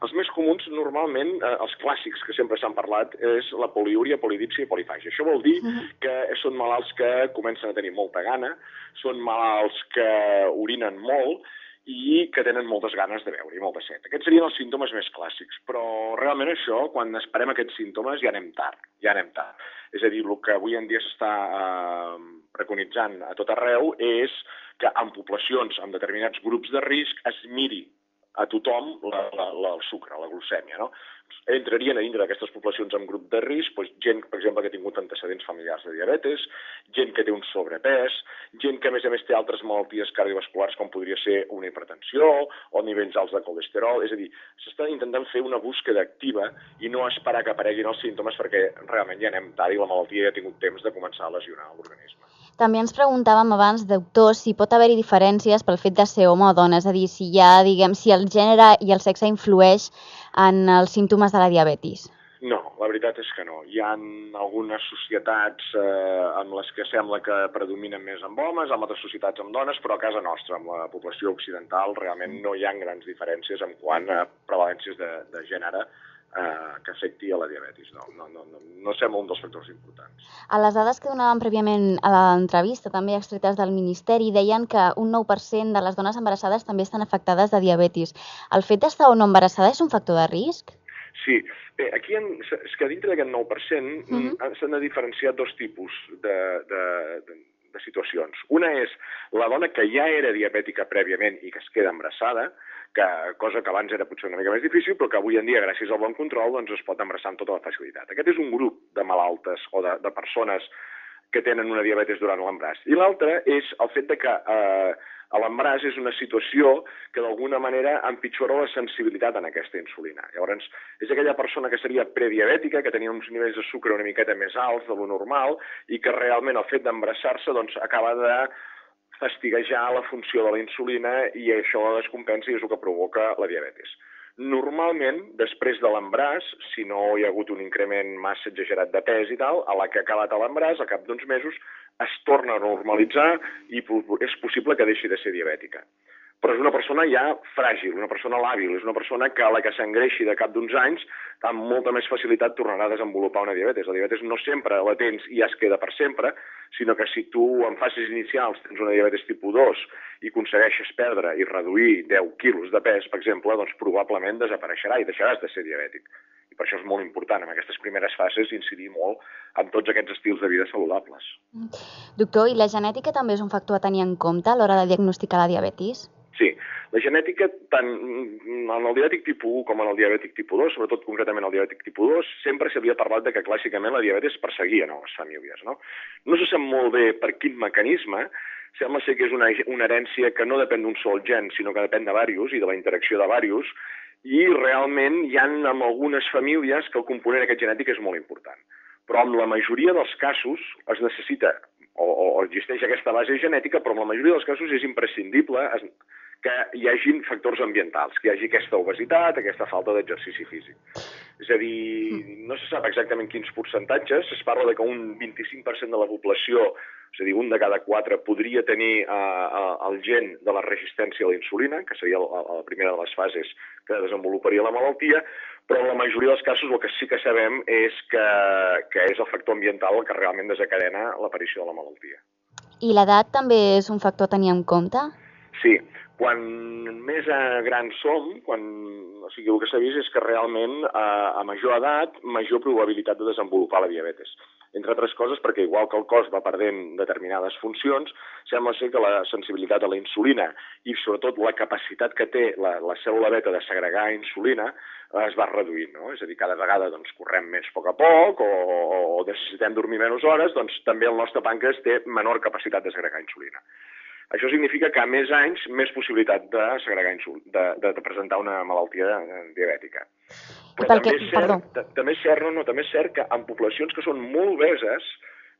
Els més comuns, normalment, eh, els clàssics que sempre s'han parlat, és la poliúria, polidipsia i polifàgia. Això vol dir que són malalts que comencen a tenir molta gana, són malalts que orinen molt i que tenen moltes ganes de beure i molta set. Aquests serien els símptomes més clàssics, però realment això, quan esperem aquests símptomes, ja anem tard, ja anem tard. És a dir, el que avui en dia s'està eh, preconitzant a tot arreu és que en poblacions amb determinats grups de risc es miri a tothom la, la, la, el sucre, la glucèmia. No? Entrarien a dintre d'aquestes poblacions amb grup de risc doncs, gent, per exemple, que ha tingut antecedents familiars de diabetes, gent que té un sobrepès, gent que, a més a més, té altres malalties cardiovasculars com podria ser una hipertensió o nivells alts de colesterol. És a dir, s'està intentant fer una búsqueda activa i no esperar que apareguin els símptomes perquè realment ja anem tard i la malaltia ja ha tingut temps de començar a lesionar l'organisme. També ens preguntàvem abans, doctor, si pot haver-hi diferències pel fet de ser home o dona, és a dir, si hi ha, diguem, si el gènere i el sexe influeix en els símptomes de la diabetis. No, la veritat és que no. Hi ha algunes societats eh, amb les que sembla que predominen més amb homes, amb altres societats amb dones, però a casa nostra, amb la població occidental, realment no hi ha grans diferències en quant a prevalències de, de gènere eh, que afecti a la diabetis. No, no, no, no, no sembla un dels factors importants. A les dades que donàvem prèviament a l'entrevista, també extretes del Ministeri, deien que un 9% de les dones embarassades també estan afectades de diabetis. El fet d'estar o no embarassada és un factor de risc? Sí, bé, aquí en, és que dintre d'aquest 9% uh -huh. s'han de diferenciar dos tipus de, de, de, de situacions. Una és la dona que ja era diabètica prèviament i que es queda embarassada, que, cosa que abans era potser una mica més difícil, però que avui en dia, gràcies al bon control, doncs es pot embarassar amb tota la facilitat. Aquest és un grup de malaltes o de, de persones que tenen una diabetes durant l'embràs. I l'altre és el fet de que eh, l'embràs és una situació que d'alguna manera empitjora la sensibilitat en aquesta insulina. Llavors, és aquella persona que seria prediabètica, que tenia uns nivells de sucre una miqueta més alts de lo normal i que realment el fet d'embrassar-se doncs, acaba de fastiguejar la funció de la insulina i això la descompensa i és el que provoca la diabetis. Normalment, després de l'embràs, si no hi ha hagut un increment massa exagerat de pes i tal, a la que ha acabat l'embràs, al cap d'uns mesos, es torna a normalitzar i és possible que deixi de ser diabètica però és una persona ja fràgil, una persona làbil, és una persona que a la que s'engreixi de cap d'uns anys amb molta més facilitat tornarà a desenvolupar una diabetes. La diabetes no sempre la tens i ja es queda per sempre, sinó que si tu en fases inicials tens una diabetes tipus 2 i aconsegueixes perdre i reduir 10 quilos de pes, per exemple, doncs probablement desapareixerà i deixaràs de ser diabètic. I per això és molt important en aquestes primeres fases incidir molt en tots aquests estils de vida saludables. Doctor, i la genètica també és un factor a tenir en compte a l'hora de diagnosticar la diabetis? Sí, la genètica, tant en el diabètic tipus 1 com en el diabètic tipus 2, sobretot concretament el diabètic tipus 2, sempre s'havia parlat de que clàssicament la diabetes perseguia no, les famílies. No? no se sap molt bé per quin mecanisme, sembla ser que és una, una herència que no depèn d'un sol gen, sinó que depèn de diversos i de la interacció de diversos, i realment hi ha en algunes famílies que el component aquest genètic és molt important. Però en la majoria dels casos es necessita o, o existeix aquesta base genètica, però en la majoria dels casos és imprescindible es, que hi hagin factors ambientals, que hi hagi aquesta obesitat, aquesta falta d'exercici físic. És a dir, no se sap exactament quins percentatges, es parla de que un 25% de la població, és a dir, un de cada quatre, podria tenir uh, uh, el gen de la resistència a la insulina, que seria la, la primera de les fases que desenvoluparia la malaltia, però en la majoria dels casos el que sí que sabem és que, que és el factor ambiental el que realment desencadena l'aparició de la malaltia. I l'edat també és un factor a tenir en compte? Sí, quan més grans som, quan, o sigui, el que s'ha vist és que realment a, a major edat, major probabilitat de desenvolupar la diabetes. Entre altres coses perquè igual que el cos va perdent determinades funcions, sembla ser que la sensibilitat a la insulina i sobretot la capacitat que té la, la cèl·lula beta de segregar insulina es va reduint, no? És a dir, cada vegada doncs, correm més a poc a poc o, o necessitem dormir menys hores, doncs també el nostre pàncreas té menor capacitat de segregar insulina. Això significa que a més anys, més possibilitat de segregar insul de, de, de presentar una malaltia eh, diabètica. Però també, és cert, també és cert, no, no, també és cert que en poblacions que són molt obeses,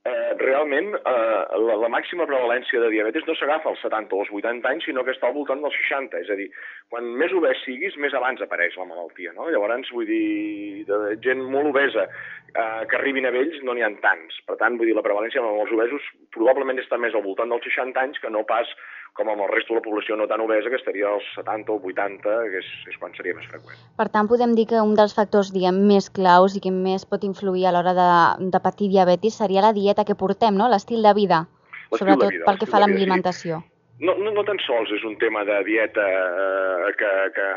eh, realment eh, la, la màxima prevalència de diabetes no s'agafa als 70 o als 80 anys, sinó que està al voltant dels 60. És a dir, quan més obès siguis, més abans apareix la malaltia. No? Llavors, vull dir, de gent molt obesa eh, que arribin a vells no n'hi ha tants. Per tant, vull dir, la prevalència amb els obesos probablement està més al voltant dels 60 anys que no pas com amb el resta de la població no tan obesa, que estaria als 70 o 80, que és, és quan seria més freqüent. Per tant, podem dir que un dels factors diguem, més claus i que més pot influir a l'hora de, de patir diabetis seria la dieta que portem, no? l'estil de vida, sobretot de vida, pel que fa a l'alimentació. Sí. No, no, no tan sols és un tema de dieta eh, que, que,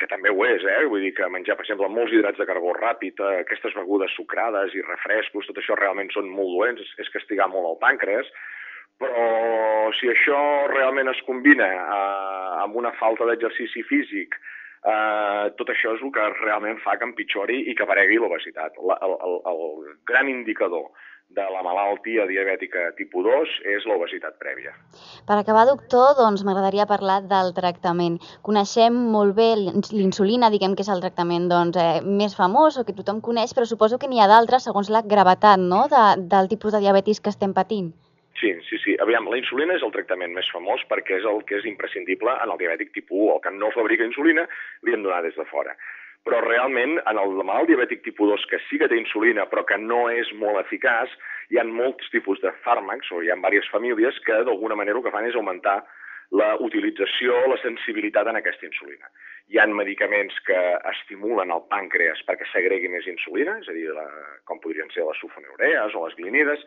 que també ho és, eh? vull dir que menjar, per exemple, molts hidrats de carbó ràpid, eh, aquestes begudes sucrades i refrescos, tot això realment són molt dolents, és, és castigar molt el pàncreas, però si això realment es combina eh, amb una falta d'exercici físic, eh, tot això és el que realment fa que empitjori i que aparegui l'obesitat. El, el, el gran indicador de la malaltia diabètica tipus 2 és l'obesitat prèvia. Per acabar, doctor, doncs m'agradaria parlar del tractament. Coneixem molt bé l'insulina, diguem que és el tractament doncs, eh, més famós o que tothom coneix, però suposo que n'hi ha d'altres segons la gravetat no? de, del tipus de diabetis que estem patint. Sí, sí, sí. Aviam, la insulina és el tractament més famós perquè és el que és imprescindible en el diabètic tipus 1. El que no fabrica insulina li hem donat des de fora. Però realment, en el malalt diabètic tipus 2 que sí que té insulina però que no és molt eficaç, hi ha molts tipus de fàrmacs o hi ha diverses famílies que d'alguna manera el que fan és augmentar la utilització, la sensibilitat en aquesta insulina. Hi ha medicaments que estimulen el pàncreas perquè segregui més insulina, és a dir, la, com podrien ser les sulfoneurees o les glinides.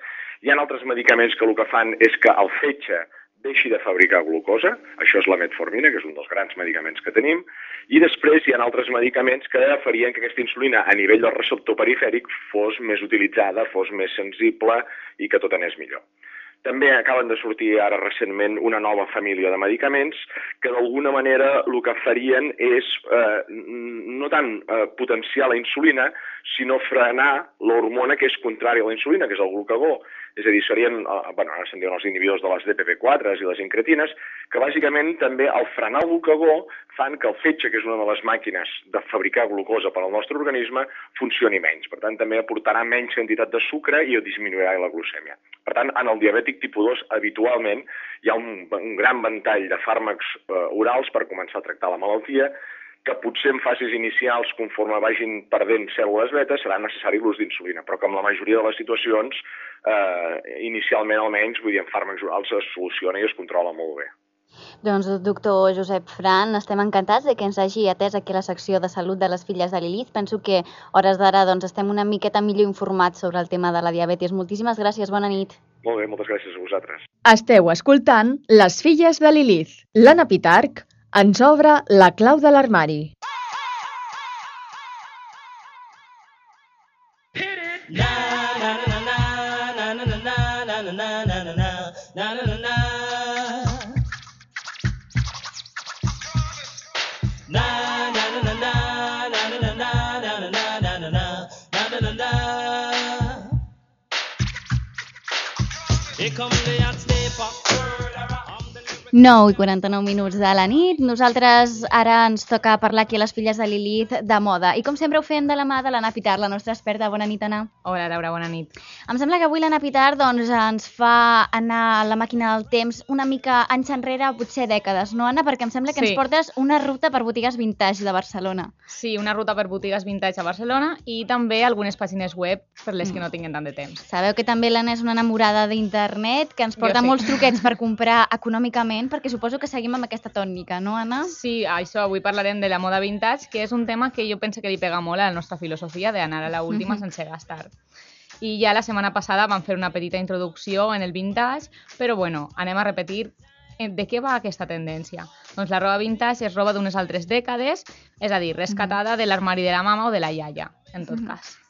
Hi ha altres medicaments que el que fan és que el fetge deixi de fabricar glucosa, això és la metformina, que és un dels grans medicaments que tenim, i després hi ha altres medicaments que farien que aquesta insulina a nivell del receptor perifèric fos més utilitzada, fos més sensible i que tot anés millor. També acaben de sortir ara recentment una nova família de medicaments que d'alguna manera el que farien és eh, no tant eh, potenciar la insulina, sinó frenar l'hormona que és contrària a la insulina, que és el glucagó. És a dir, serien, eh, bueno, ara se'n diuen els inhibidors de les DPP4 i les incretines, que bàsicament també al frenar el glucagó fan que el fetge, que és una de les màquines de fabricar glucosa per al nostre organisme, funcioni menys. Per tant, també aportarà menys quantitat de sucre i disminuirà la glucèmia. Per tant, en el diabètic tipus 2, habitualment, hi ha un, un gran ventall de fàrmacs eh, orals per començar a tractar la malaltia, que potser en fases inicials, conforme vagin perdent cèl·lules beta, serà necessari l'ús d'insulina, però en la majoria de les situacions, eh, inicialment almenys, vull dir, en fàrmacs orals es soluciona i es controla molt bé. Doncs, doctor Josep Fran, estem encantats de que ens hagi atès aquí la secció de salut de les filles de Lilith. Penso que hores d'ara doncs, estem una miqueta millor informats sobre el tema de la diabetis. Moltíssimes gràcies, bona nit. Molt bé, moltes gràcies a vosaltres. Esteu escoltant Les filles de Lilith. L'Anna Pitarc ens obre la clau de l'armari. Here come the hot. 9 i 49 minuts de la nit. Nosaltres ara ens toca parlar aquí a les filles de Lilith de moda. I com sempre ho fem de la mà de l'Anna Pitar, la nostra experta. Bona nit, Anna. Hola, Laura, bona nit. Em sembla que avui l'Anna Pitar doncs, ens fa anar a la màquina del temps una mica anys enrere, potser dècades, no, Anna? Perquè em sembla que sí. ens portes una ruta per botigues vintage de Barcelona. Sí, una ruta per botigues vintage a Barcelona i també algunes pàgines web per les que no tinguin tant de temps. Sabeu que també l'Anna és una enamorada d'internet, que ens porta sí. molts truquets per comprar econòmicament moment, perquè suposo que seguim amb aquesta tònica, no, Anna? Sí, això, avui parlarem de la moda vintage, que és un tema que jo penso que li pega molt a la nostra filosofia d'anar a l'última mm -hmm. sense gastar. I ja la setmana passada vam fer una petita introducció en el vintage, però bueno, anem a repetir eh, de què va aquesta tendència? Doncs la roba vintage és roba d'unes altres dècades, és a dir, rescatada mm -hmm. de l'armari de la mama o de la iaia, en tot mm -hmm. cas.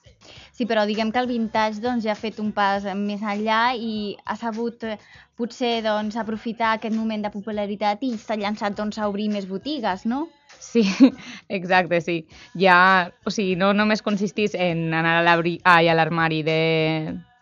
Sí, però diguem que el vintage doncs, ja ha fet un pas més enllà i ha sabut eh, potser doncs, aprofitar aquest moment de popularitat i s'ha llançat doncs, a obrir més botigues, no? Sí, exacte, sí. Ja, o sigui, no només consistís en anar a l'armari de,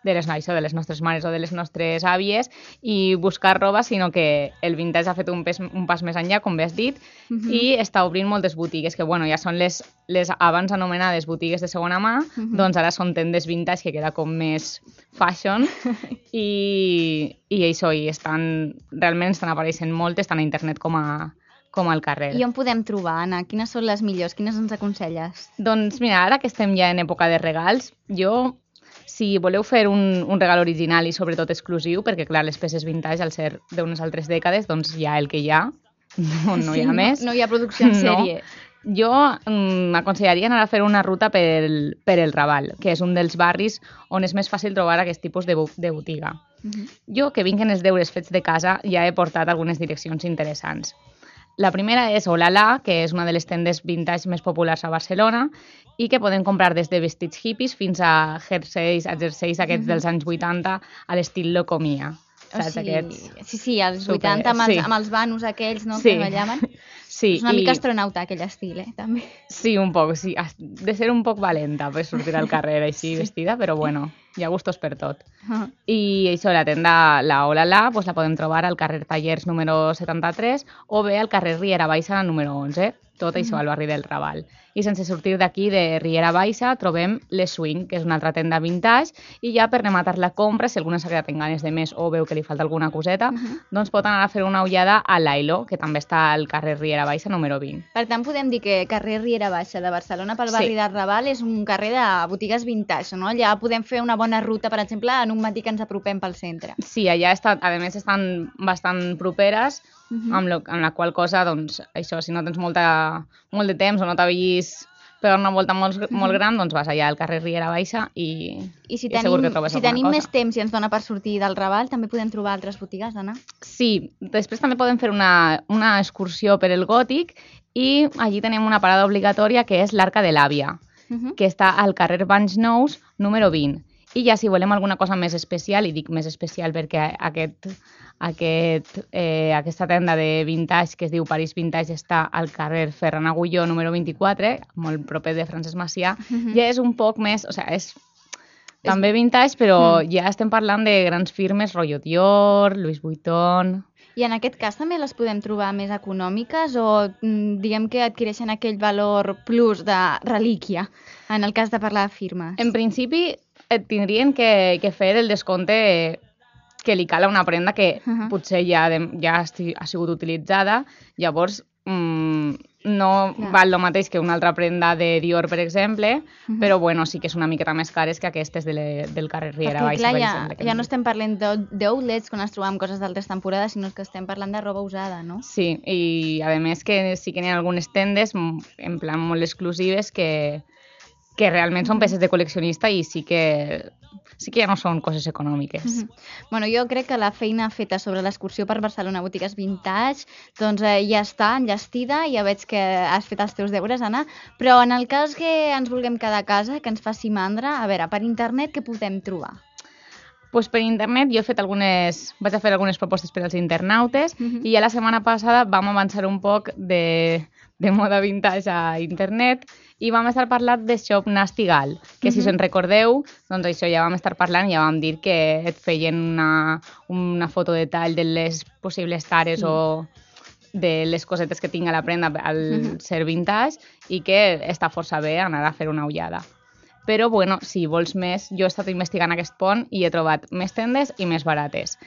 de les noies o de les nostres mares o de les nostres àvies i buscar roba, sinó que el vintage ha fet un, pes, un pas més enllà, com bé has dit, Mhm. i està obrint moltes botigues, que bueno, ja són les, les abans anomenades botigues de segona mà, Mhm. doncs ara són tendes vintage, que queda com més fashion, i, i això, i estan, realment estan apareixent moltes, tant a internet com a, com al carrer. I on podem trobar, Anna? Quines són les millors? Quines ens aconselles? Doncs mira, ara que estem ja en època de regals, jo, si voleu fer un, un regal original i sobretot exclusiu, perquè clar, les peces vintage, al ser d'unes altres dècades, doncs hi ha el que hi ha, no, no hi ha Sí, més. No, no hi ha producció en sèrie. No. Jo mm, m'aconsellaria anar a fer una ruta pel, per el Raval, que és un dels barris on és més fàcil trobar aquest tipus de, de botiga. Mhm. Jo, que vinc en els deures fets de casa, ja he portat algunes direccions interessants. La primera és Olala, que és una de les tendes vintage més populars a Barcelona i que podem comprar des de vestits hippies fins a jerseis, a jerseis aquests Mhm. dels anys 80 a l'estil Locomia. O Saps, sigui, aquests? Sí, sí, als Super, 80 amb els, sí. amb els vanos aquells no, Sí. que ballaven. Sí, és una i- mica astronauta aquell estil, eh, també. Sí, un poc, sí. De ser un poc valenta per sortir al carrer així vestida, però bueno, hi ha gustos per tot. Ah. I això, la tenda La Olala, pues la podem trobar al carrer Tallers número 73 o bé al carrer Riera Baixa número 11, tot això Mhm. al barri del Raval. I sense sortir d'aquí de Riera Baixa trobem Les Swing, que és una altra tenda vintage, i ja per rematar la compra, si alguna s'ha quedat en ganes de més o veu que li falta alguna coseta, Mhm. doncs pot anar a fer una ullada a l'Ailo, que també està al carrer Riera Baixa número 20. Per tant, podem dir que carrer Riera Baixa de Barcelona pel barri Sí. del Raval és un carrer de botigues vintage, no? Allà podem fer una bona ruta, per exemple, en un matí que ens apropem pel centre. Sí, allà està, a més estan bastant properes, Mhm. amb, lo, amb la qual cosa, doncs, això, si no tens molta, molt de temps o no t'ha vist pegar una volta molt, molt gran, doncs vas allà al carrer Riera Baixa i, I si i segur tenim, que trobes si alguna tenim cosa. més temps i ens dona per sortir del Raval, també podem trobar altres botigues, Anna? Sí, després també podem fer una, una excursió per el Gòtic i allí tenim una parada obligatòria que és l'Arca de l'Àvia, Mhm. que està al carrer Banys Nous, número 20. I ja si volem alguna cosa més especial, i dic més especial perquè aquest, aquest, eh, aquesta tenda de vintage que es diu París Vintage està al carrer Ferran Agulló número 24, molt proper de Francesc Macià, Mhm. ja és un poc més, o sigui, és també vintage, però Mm. ja estem parlant de grans firmes, rotllo Dior, Louis Vuitton... I en aquest cas també les podem trobar més econòmiques o mm, diguem que adquireixen aquell valor plus de relíquia en el cas de parlar de firmes? En principi, et tindrien que, que fer el descompte que li cal a una prenda que Mhm. potser ja, de, ja esti- ha sigut utilitzada, llavors mm, no Clar. val el mateix que una altra prenda de Dior, per exemple, Mhm. però bueno, sí que és una miqueta més cares que aquestes de le, del carrer Riera Perquè, Baixa, clar, per ja, exemple. ja no estem parlant d'ou- d'outlets quan ens trobam coses d'altres temporades, sinó que estem parlant de roba usada, no? Sí, i a més que sí que n'hi ha algunes tendes mm, en plan molt exclusives que, que realment són peces de col·leccionista i sí que, sí que ja no són coses econòmiques. Mhm. Bueno, jo crec que la feina feta sobre l'excursió per Barcelona Botigues Vintage doncs eh, ja està enllestida, ja veig que has fet els teus deures, Anna, però en el cas que ens vulguem quedar a casa, que ens faci mandra, a veure, per internet què podem trobar? pues per internet jo he fet algunes, vaig a fer algunes propostes per als internautes Mhm. i ja la setmana passada vam avançar un poc de, de moda vintage a internet i vam estar parlant de Shop Nastigal, que si Mhm. se'n recordeu, doncs això ja vam estar parlant i ja vam dir que et feien una, una foto de tall de les possibles tares Sí. o de les cosetes que tinga la prenda al Mhm. ser vintage i que està força bé anar a fer una ullada. Però, bueno, si vols més, jo he estat investigant aquest pont i he trobat més tendes i més barates.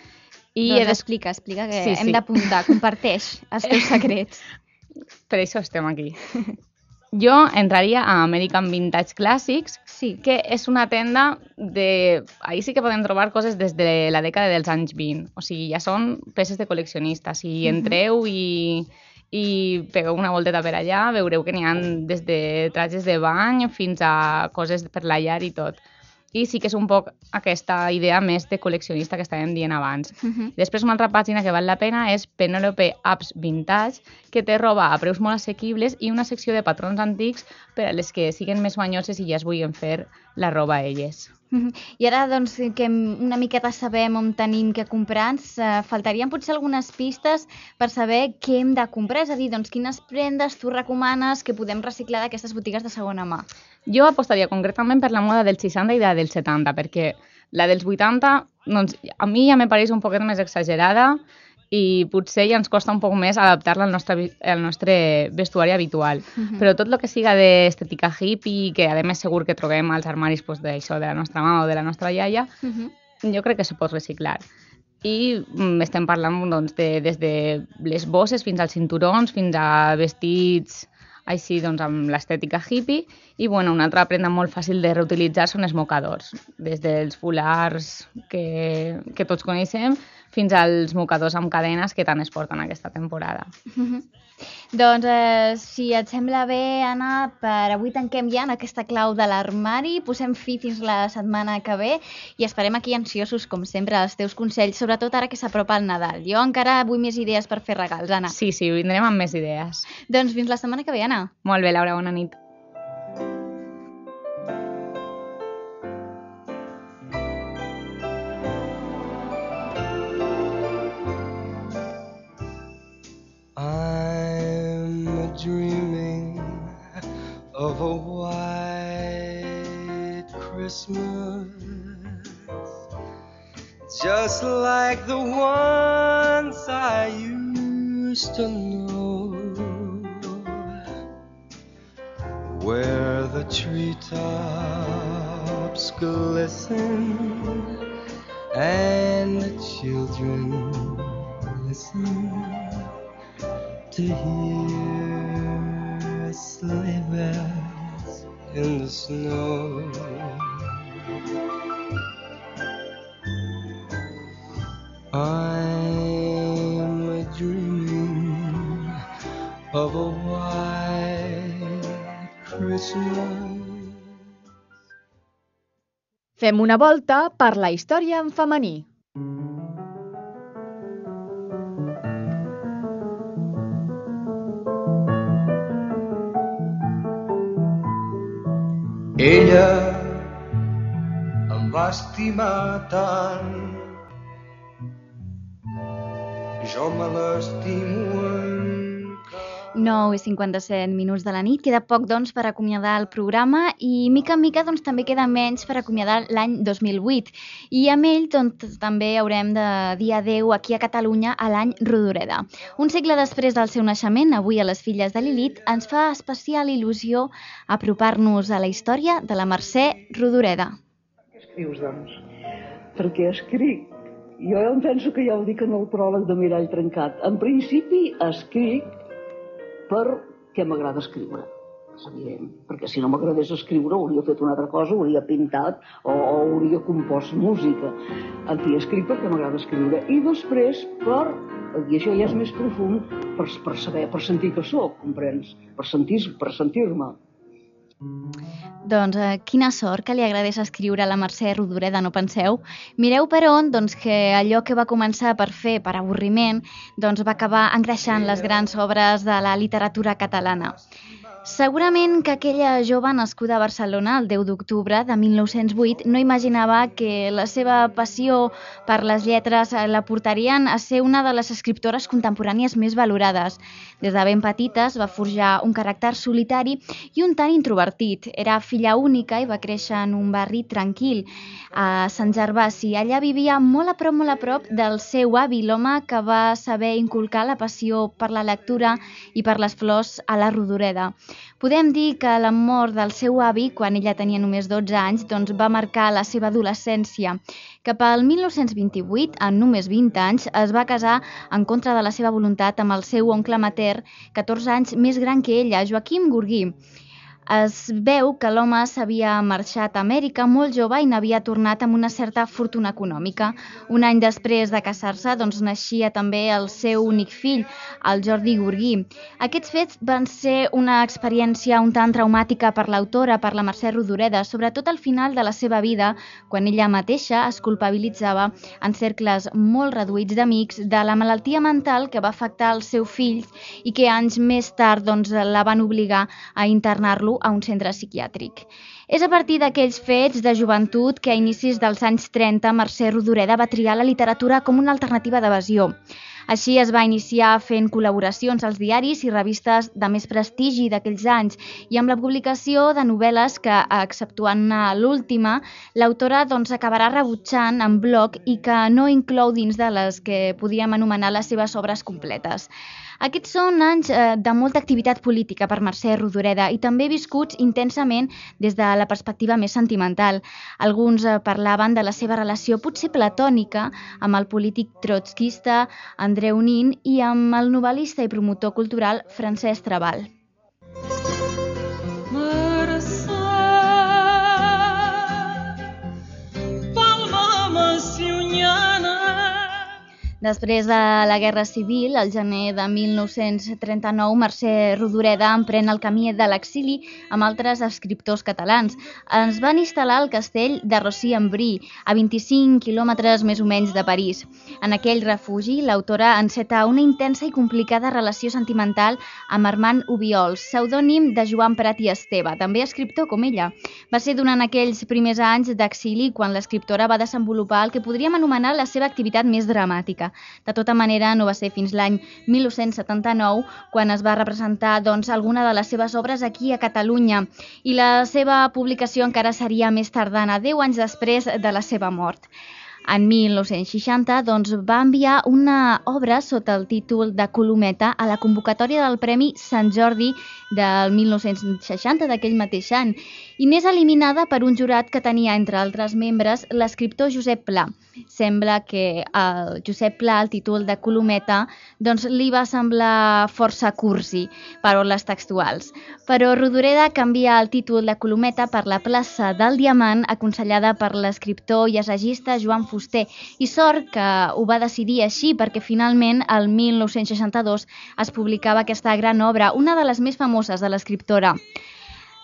I doncs he des... explica, explica que Sí, hem sí. d'apuntar, comparteix els teus secrets. Per això estem aquí. Jo entraria a American Vintage Classics, sí. que és una tenda de... Ahí sí que podem trobar coses des de la dècada dels anys 20. O sigui, ja són peces de col·leccionista. Si Mhm. entreu i, i pegueu una volteta per allà, veureu que n'hi ha des de trajes de bany fins a coses per la llar i tot. I sí que és un poc aquesta idea més de col·leccionista que estàvem dient abans. Uh -huh. Després, una altra pàgina que val la pena és Penelope Apps Vintage, que té roba a preus molt assequibles i una secció de patrons antics per a les que siguen més guanyoses i ja es vulguin fer la roba a elles. Mhm. I ara, doncs, que una miqueta sabem on tenim que comprar, ens eh, faltarien potser algunes pistes per saber què hem de comprar, és a dir, doncs, quines prendes tu recomanes que podem reciclar d'aquestes botigues de segona mà. Jo apostaria concretament per la moda dels 60 i la dels 70, perquè la dels 80, doncs, a mi ja me pareix un poquet més exagerada i potser ja ens costa un poc més adaptar-la al, nostre, al nostre vestuari habitual. Mhm. Però tot el que siga d'estètica hippie, que a més segur que trobem als armaris pues, d'això, de la nostra mama o de la nostra iaia, Mhm. jo crec que se pot reciclar. I mm, estem parlant doncs, de, des de les bosses fins als cinturons, fins a vestits així doncs, amb l'estètica hippie. I bueno, una altra prenda molt fàcil de reutilitzar són els mocadors, des dels fulars que, que tots coneixem fins als mocadors amb cadenes que tant es porten aquesta temporada. Mhm. Doncs, eh, si et sembla bé, Anna, per avui tanquem ja en aquesta clau de l'armari, posem fi fins la setmana que ve i esperem aquí ansiosos, com sempre, els teus consells, sobretot ara que s'apropa el Nadal. Jo encara vull més idees per fer regals, Anna. Sí, sí, vindrem amb més idees. Doncs fins la setmana que ve, Anna. Molt bé, Laura, bona nit. Christmas, just like the ones I used to know, where the treetops glisten and the children listen to hear sleigh bells in the snow. I'm dreaming of a white Christmas. Fem una volta per la història en femení. Ella estimar tant, jo me l'estimo encara. 9 i 57 minuts de la nit. Queda poc, doncs, per acomiadar el programa i, mica en mica, doncs, també queda menys per acomiadar l'any 2008. I amb ell, doncs, també haurem de dir adeu aquí a Catalunya a l'any Rodoreda. Un segle després del seu naixement, avui a les filles de Lilith, ens fa especial il·lusió apropar-nos a la història de la Mercè Rodoreda. Escrius, doncs? Perquè escric. Jo em penso que ja ho dic en el pròleg de Mirall Trencat. En principi escric perquè m'agrada escriure. És evident, perquè si no m'agradés escriure hauria fet una altra cosa, hauria pintat o, o hauria compost música. Fi, escric perquè m'agrada escriure. I després per, i això ja és més profund, per, per saber, per sentir que sóc, comprens? Per sentir per sentir-me. Doncs eh, quina sort que li agradés escriure a la Mercè Rodoreda, no penseu? Mireu per on doncs, que allò que va començar per fer per avorriment doncs, va acabar engreixant les grans obres de la literatura catalana. Segurament que aquella jove nascuda a Barcelona el 10 d'octubre de 1908 no imaginava que la seva passió per les lletres la portarien a ser una de les escriptores contemporànies més valorades. Des de ben petites va forjar un caràcter solitari i un tant introvertit. Era filla única i va créixer en un barri tranquil, a Sant Gervasi. Allà vivia molt a prop, molt a prop del seu avi, l'home que va saber inculcar la passió per la lectura i per les flors a la Rodoreda. Podem dir que la mort del seu avi, quan ella tenia només 12 anys, doncs va marcar la seva adolescència. Cap al 1928, en només 20 anys, es va casar en contra de la seva voluntat amb el seu oncle mater, 14 anys més gran que ella, Joaquim Gurguí. Es veu que l'home s'havia marxat a Amèrica molt jove i n'havia tornat amb una certa fortuna econòmica. Un any després de casar-se, doncs, naixia també el seu únic fill, el Jordi Gurguí. Aquests fets van ser una experiència un tant traumàtica per l'autora, per la Mercè Rodoreda, sobretot al final de la seva vida, quan ella mateixa es culpabilitzava en cercles molt reduïts d'amics de la malaltia mental que va afectar el seu fill i que anys més tard doncs, la van obligar a internar-lo a un centre psiquiàtric. És a partir d'aquells fets de joventut que a inicis dels anys 30 Mercè Rodoreda va triar la literatura com una alternativa d'evasió. Així es va iniciar fent col·laboracions als diaris i revistes de més prestigi d'aquells anys i amb la publicació de novel·les que, exceptuant l'última, l'autora doncs, acabarà rebutjant en bloc i que no inclou dins de les que podíem anomenar les seves obres completes. Aquests són anys eh, de molta activitat política per Mercè Rodoreda i també viscuts intensament des de la perspectiva més sentimental. Alguns eh, parlaven de la seva relació potser platònica amb el polític trotskista Andreu Nin i amb el novel·lista i promotor cultural Francesc Trabal. Després de la Guerra Civil, al gener de 1939, Mercè Rodoreda emprèn el camí de l'exili amb altres escriptors catalans. Ens van instal·lar al castell de Rossy-en-Brie, a 25 quilòmetres més o menys de París. En aquell refugi, l'autora enceta una intensa i complicada relació sentimental amb Armand Ubiols, pseudònim de Joan Prat i Esteve, també escriptor com ella. Va ser durant aquells primers anys d'exili quan l'escriptora va desenvolupar el que podríem anomenar la seva activitat més dramàtica. De tota manera, no va ser fins l'any 1979 quan es va representar doncs, alguna de les seves obres aquí a Catalunya i la seva publicació encara seria més tardana, 10 anys després de la seva mort. En 1960 doncs, va enviar una obra sota el títol de Colometa a la convocatòria del Premi Sant Jordi del 1960 d'aquell mateix any i n'és eliminada per un jurat que tenia, entre altres membres, l'escriptor Josep Pla. Sembla que el Josep Pla, el títol de Colometa, doncs li va semblar força cursi, paraules textuals. Però Rodoreda canvia el títol de Colometa per la plaça del Diamant, aconsellada per l'escriptor i assagista Joan Fuster Fuster. I sort que ho va decidir així perquè finalment el 1962 es publicava aquesta gran obra, una de les més famoses de l'escriptora.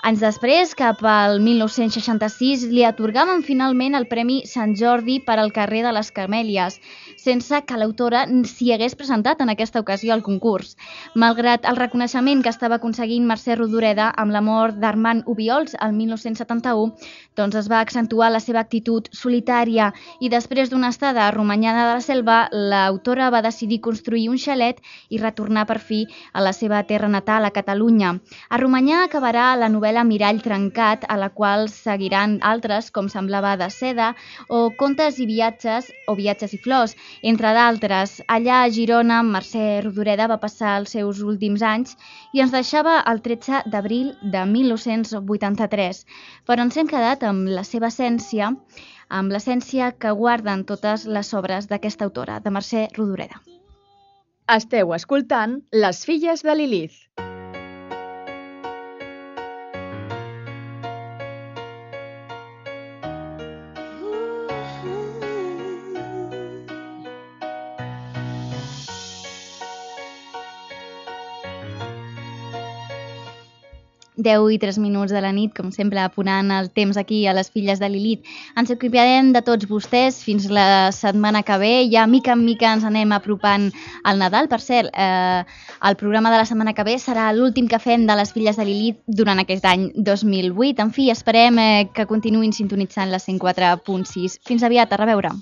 Anys després, cap al 1966, li atorgaven finalment el Premi Sant Jordi per al carrer de les Camèlies, sense que l'autora s'hi hagués presentat en aquesta ocasió al concurs. Malgrat el reconeixement que estava aconseguint Mercè Rodoreda amb la mort d'Armand Ubiols el 1971, doncs es va accentuar la seva actitud solitària i després d'una estada a de la Selva, l'autora va decidir construir un xalet i retornar per fi a la seva terra natal, a Catalunya. A Romanyà acabarà la novel·la novel·la Mirall trencat, a la qual seguiran altres, com semblava de seda, o contes i viatges, o viatges i flors, entre d'altres. Allà a Girona, Mercè Rodoreda va passar els seus últims anys i ens deixava el 13 d'abril de 1983. Però ens hem quedat amb la seva essència, amb l'essència que guarden totes les obres d'aquesta autora, de Mercè Rodoreda. Esteu escoltant Les filles de Lilith. Deu i tres minuts de la nit, com sempre, apunant el temps aquí a les filles de Lilith. Ens ocuparem de tots vostès fins la setmana que ve. Ja mica en mica ens anem apropant al Nadal. Per cert, eh, el programa de la setmana que ve serà l'últim que fem de les filles de Lilith durant aquest any 2008. En fi, esperem eh, que continuïn sintonitzant la 104.6. Fins aviat, a reveure.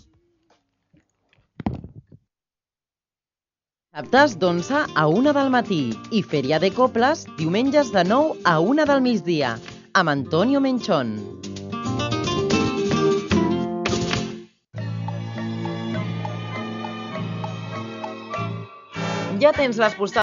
Dissabtes d'11 a 1 del matí i Fèria de Coples diumenges de 9 a 1 del migdia amb Antonio Menchón. Ja tens les postals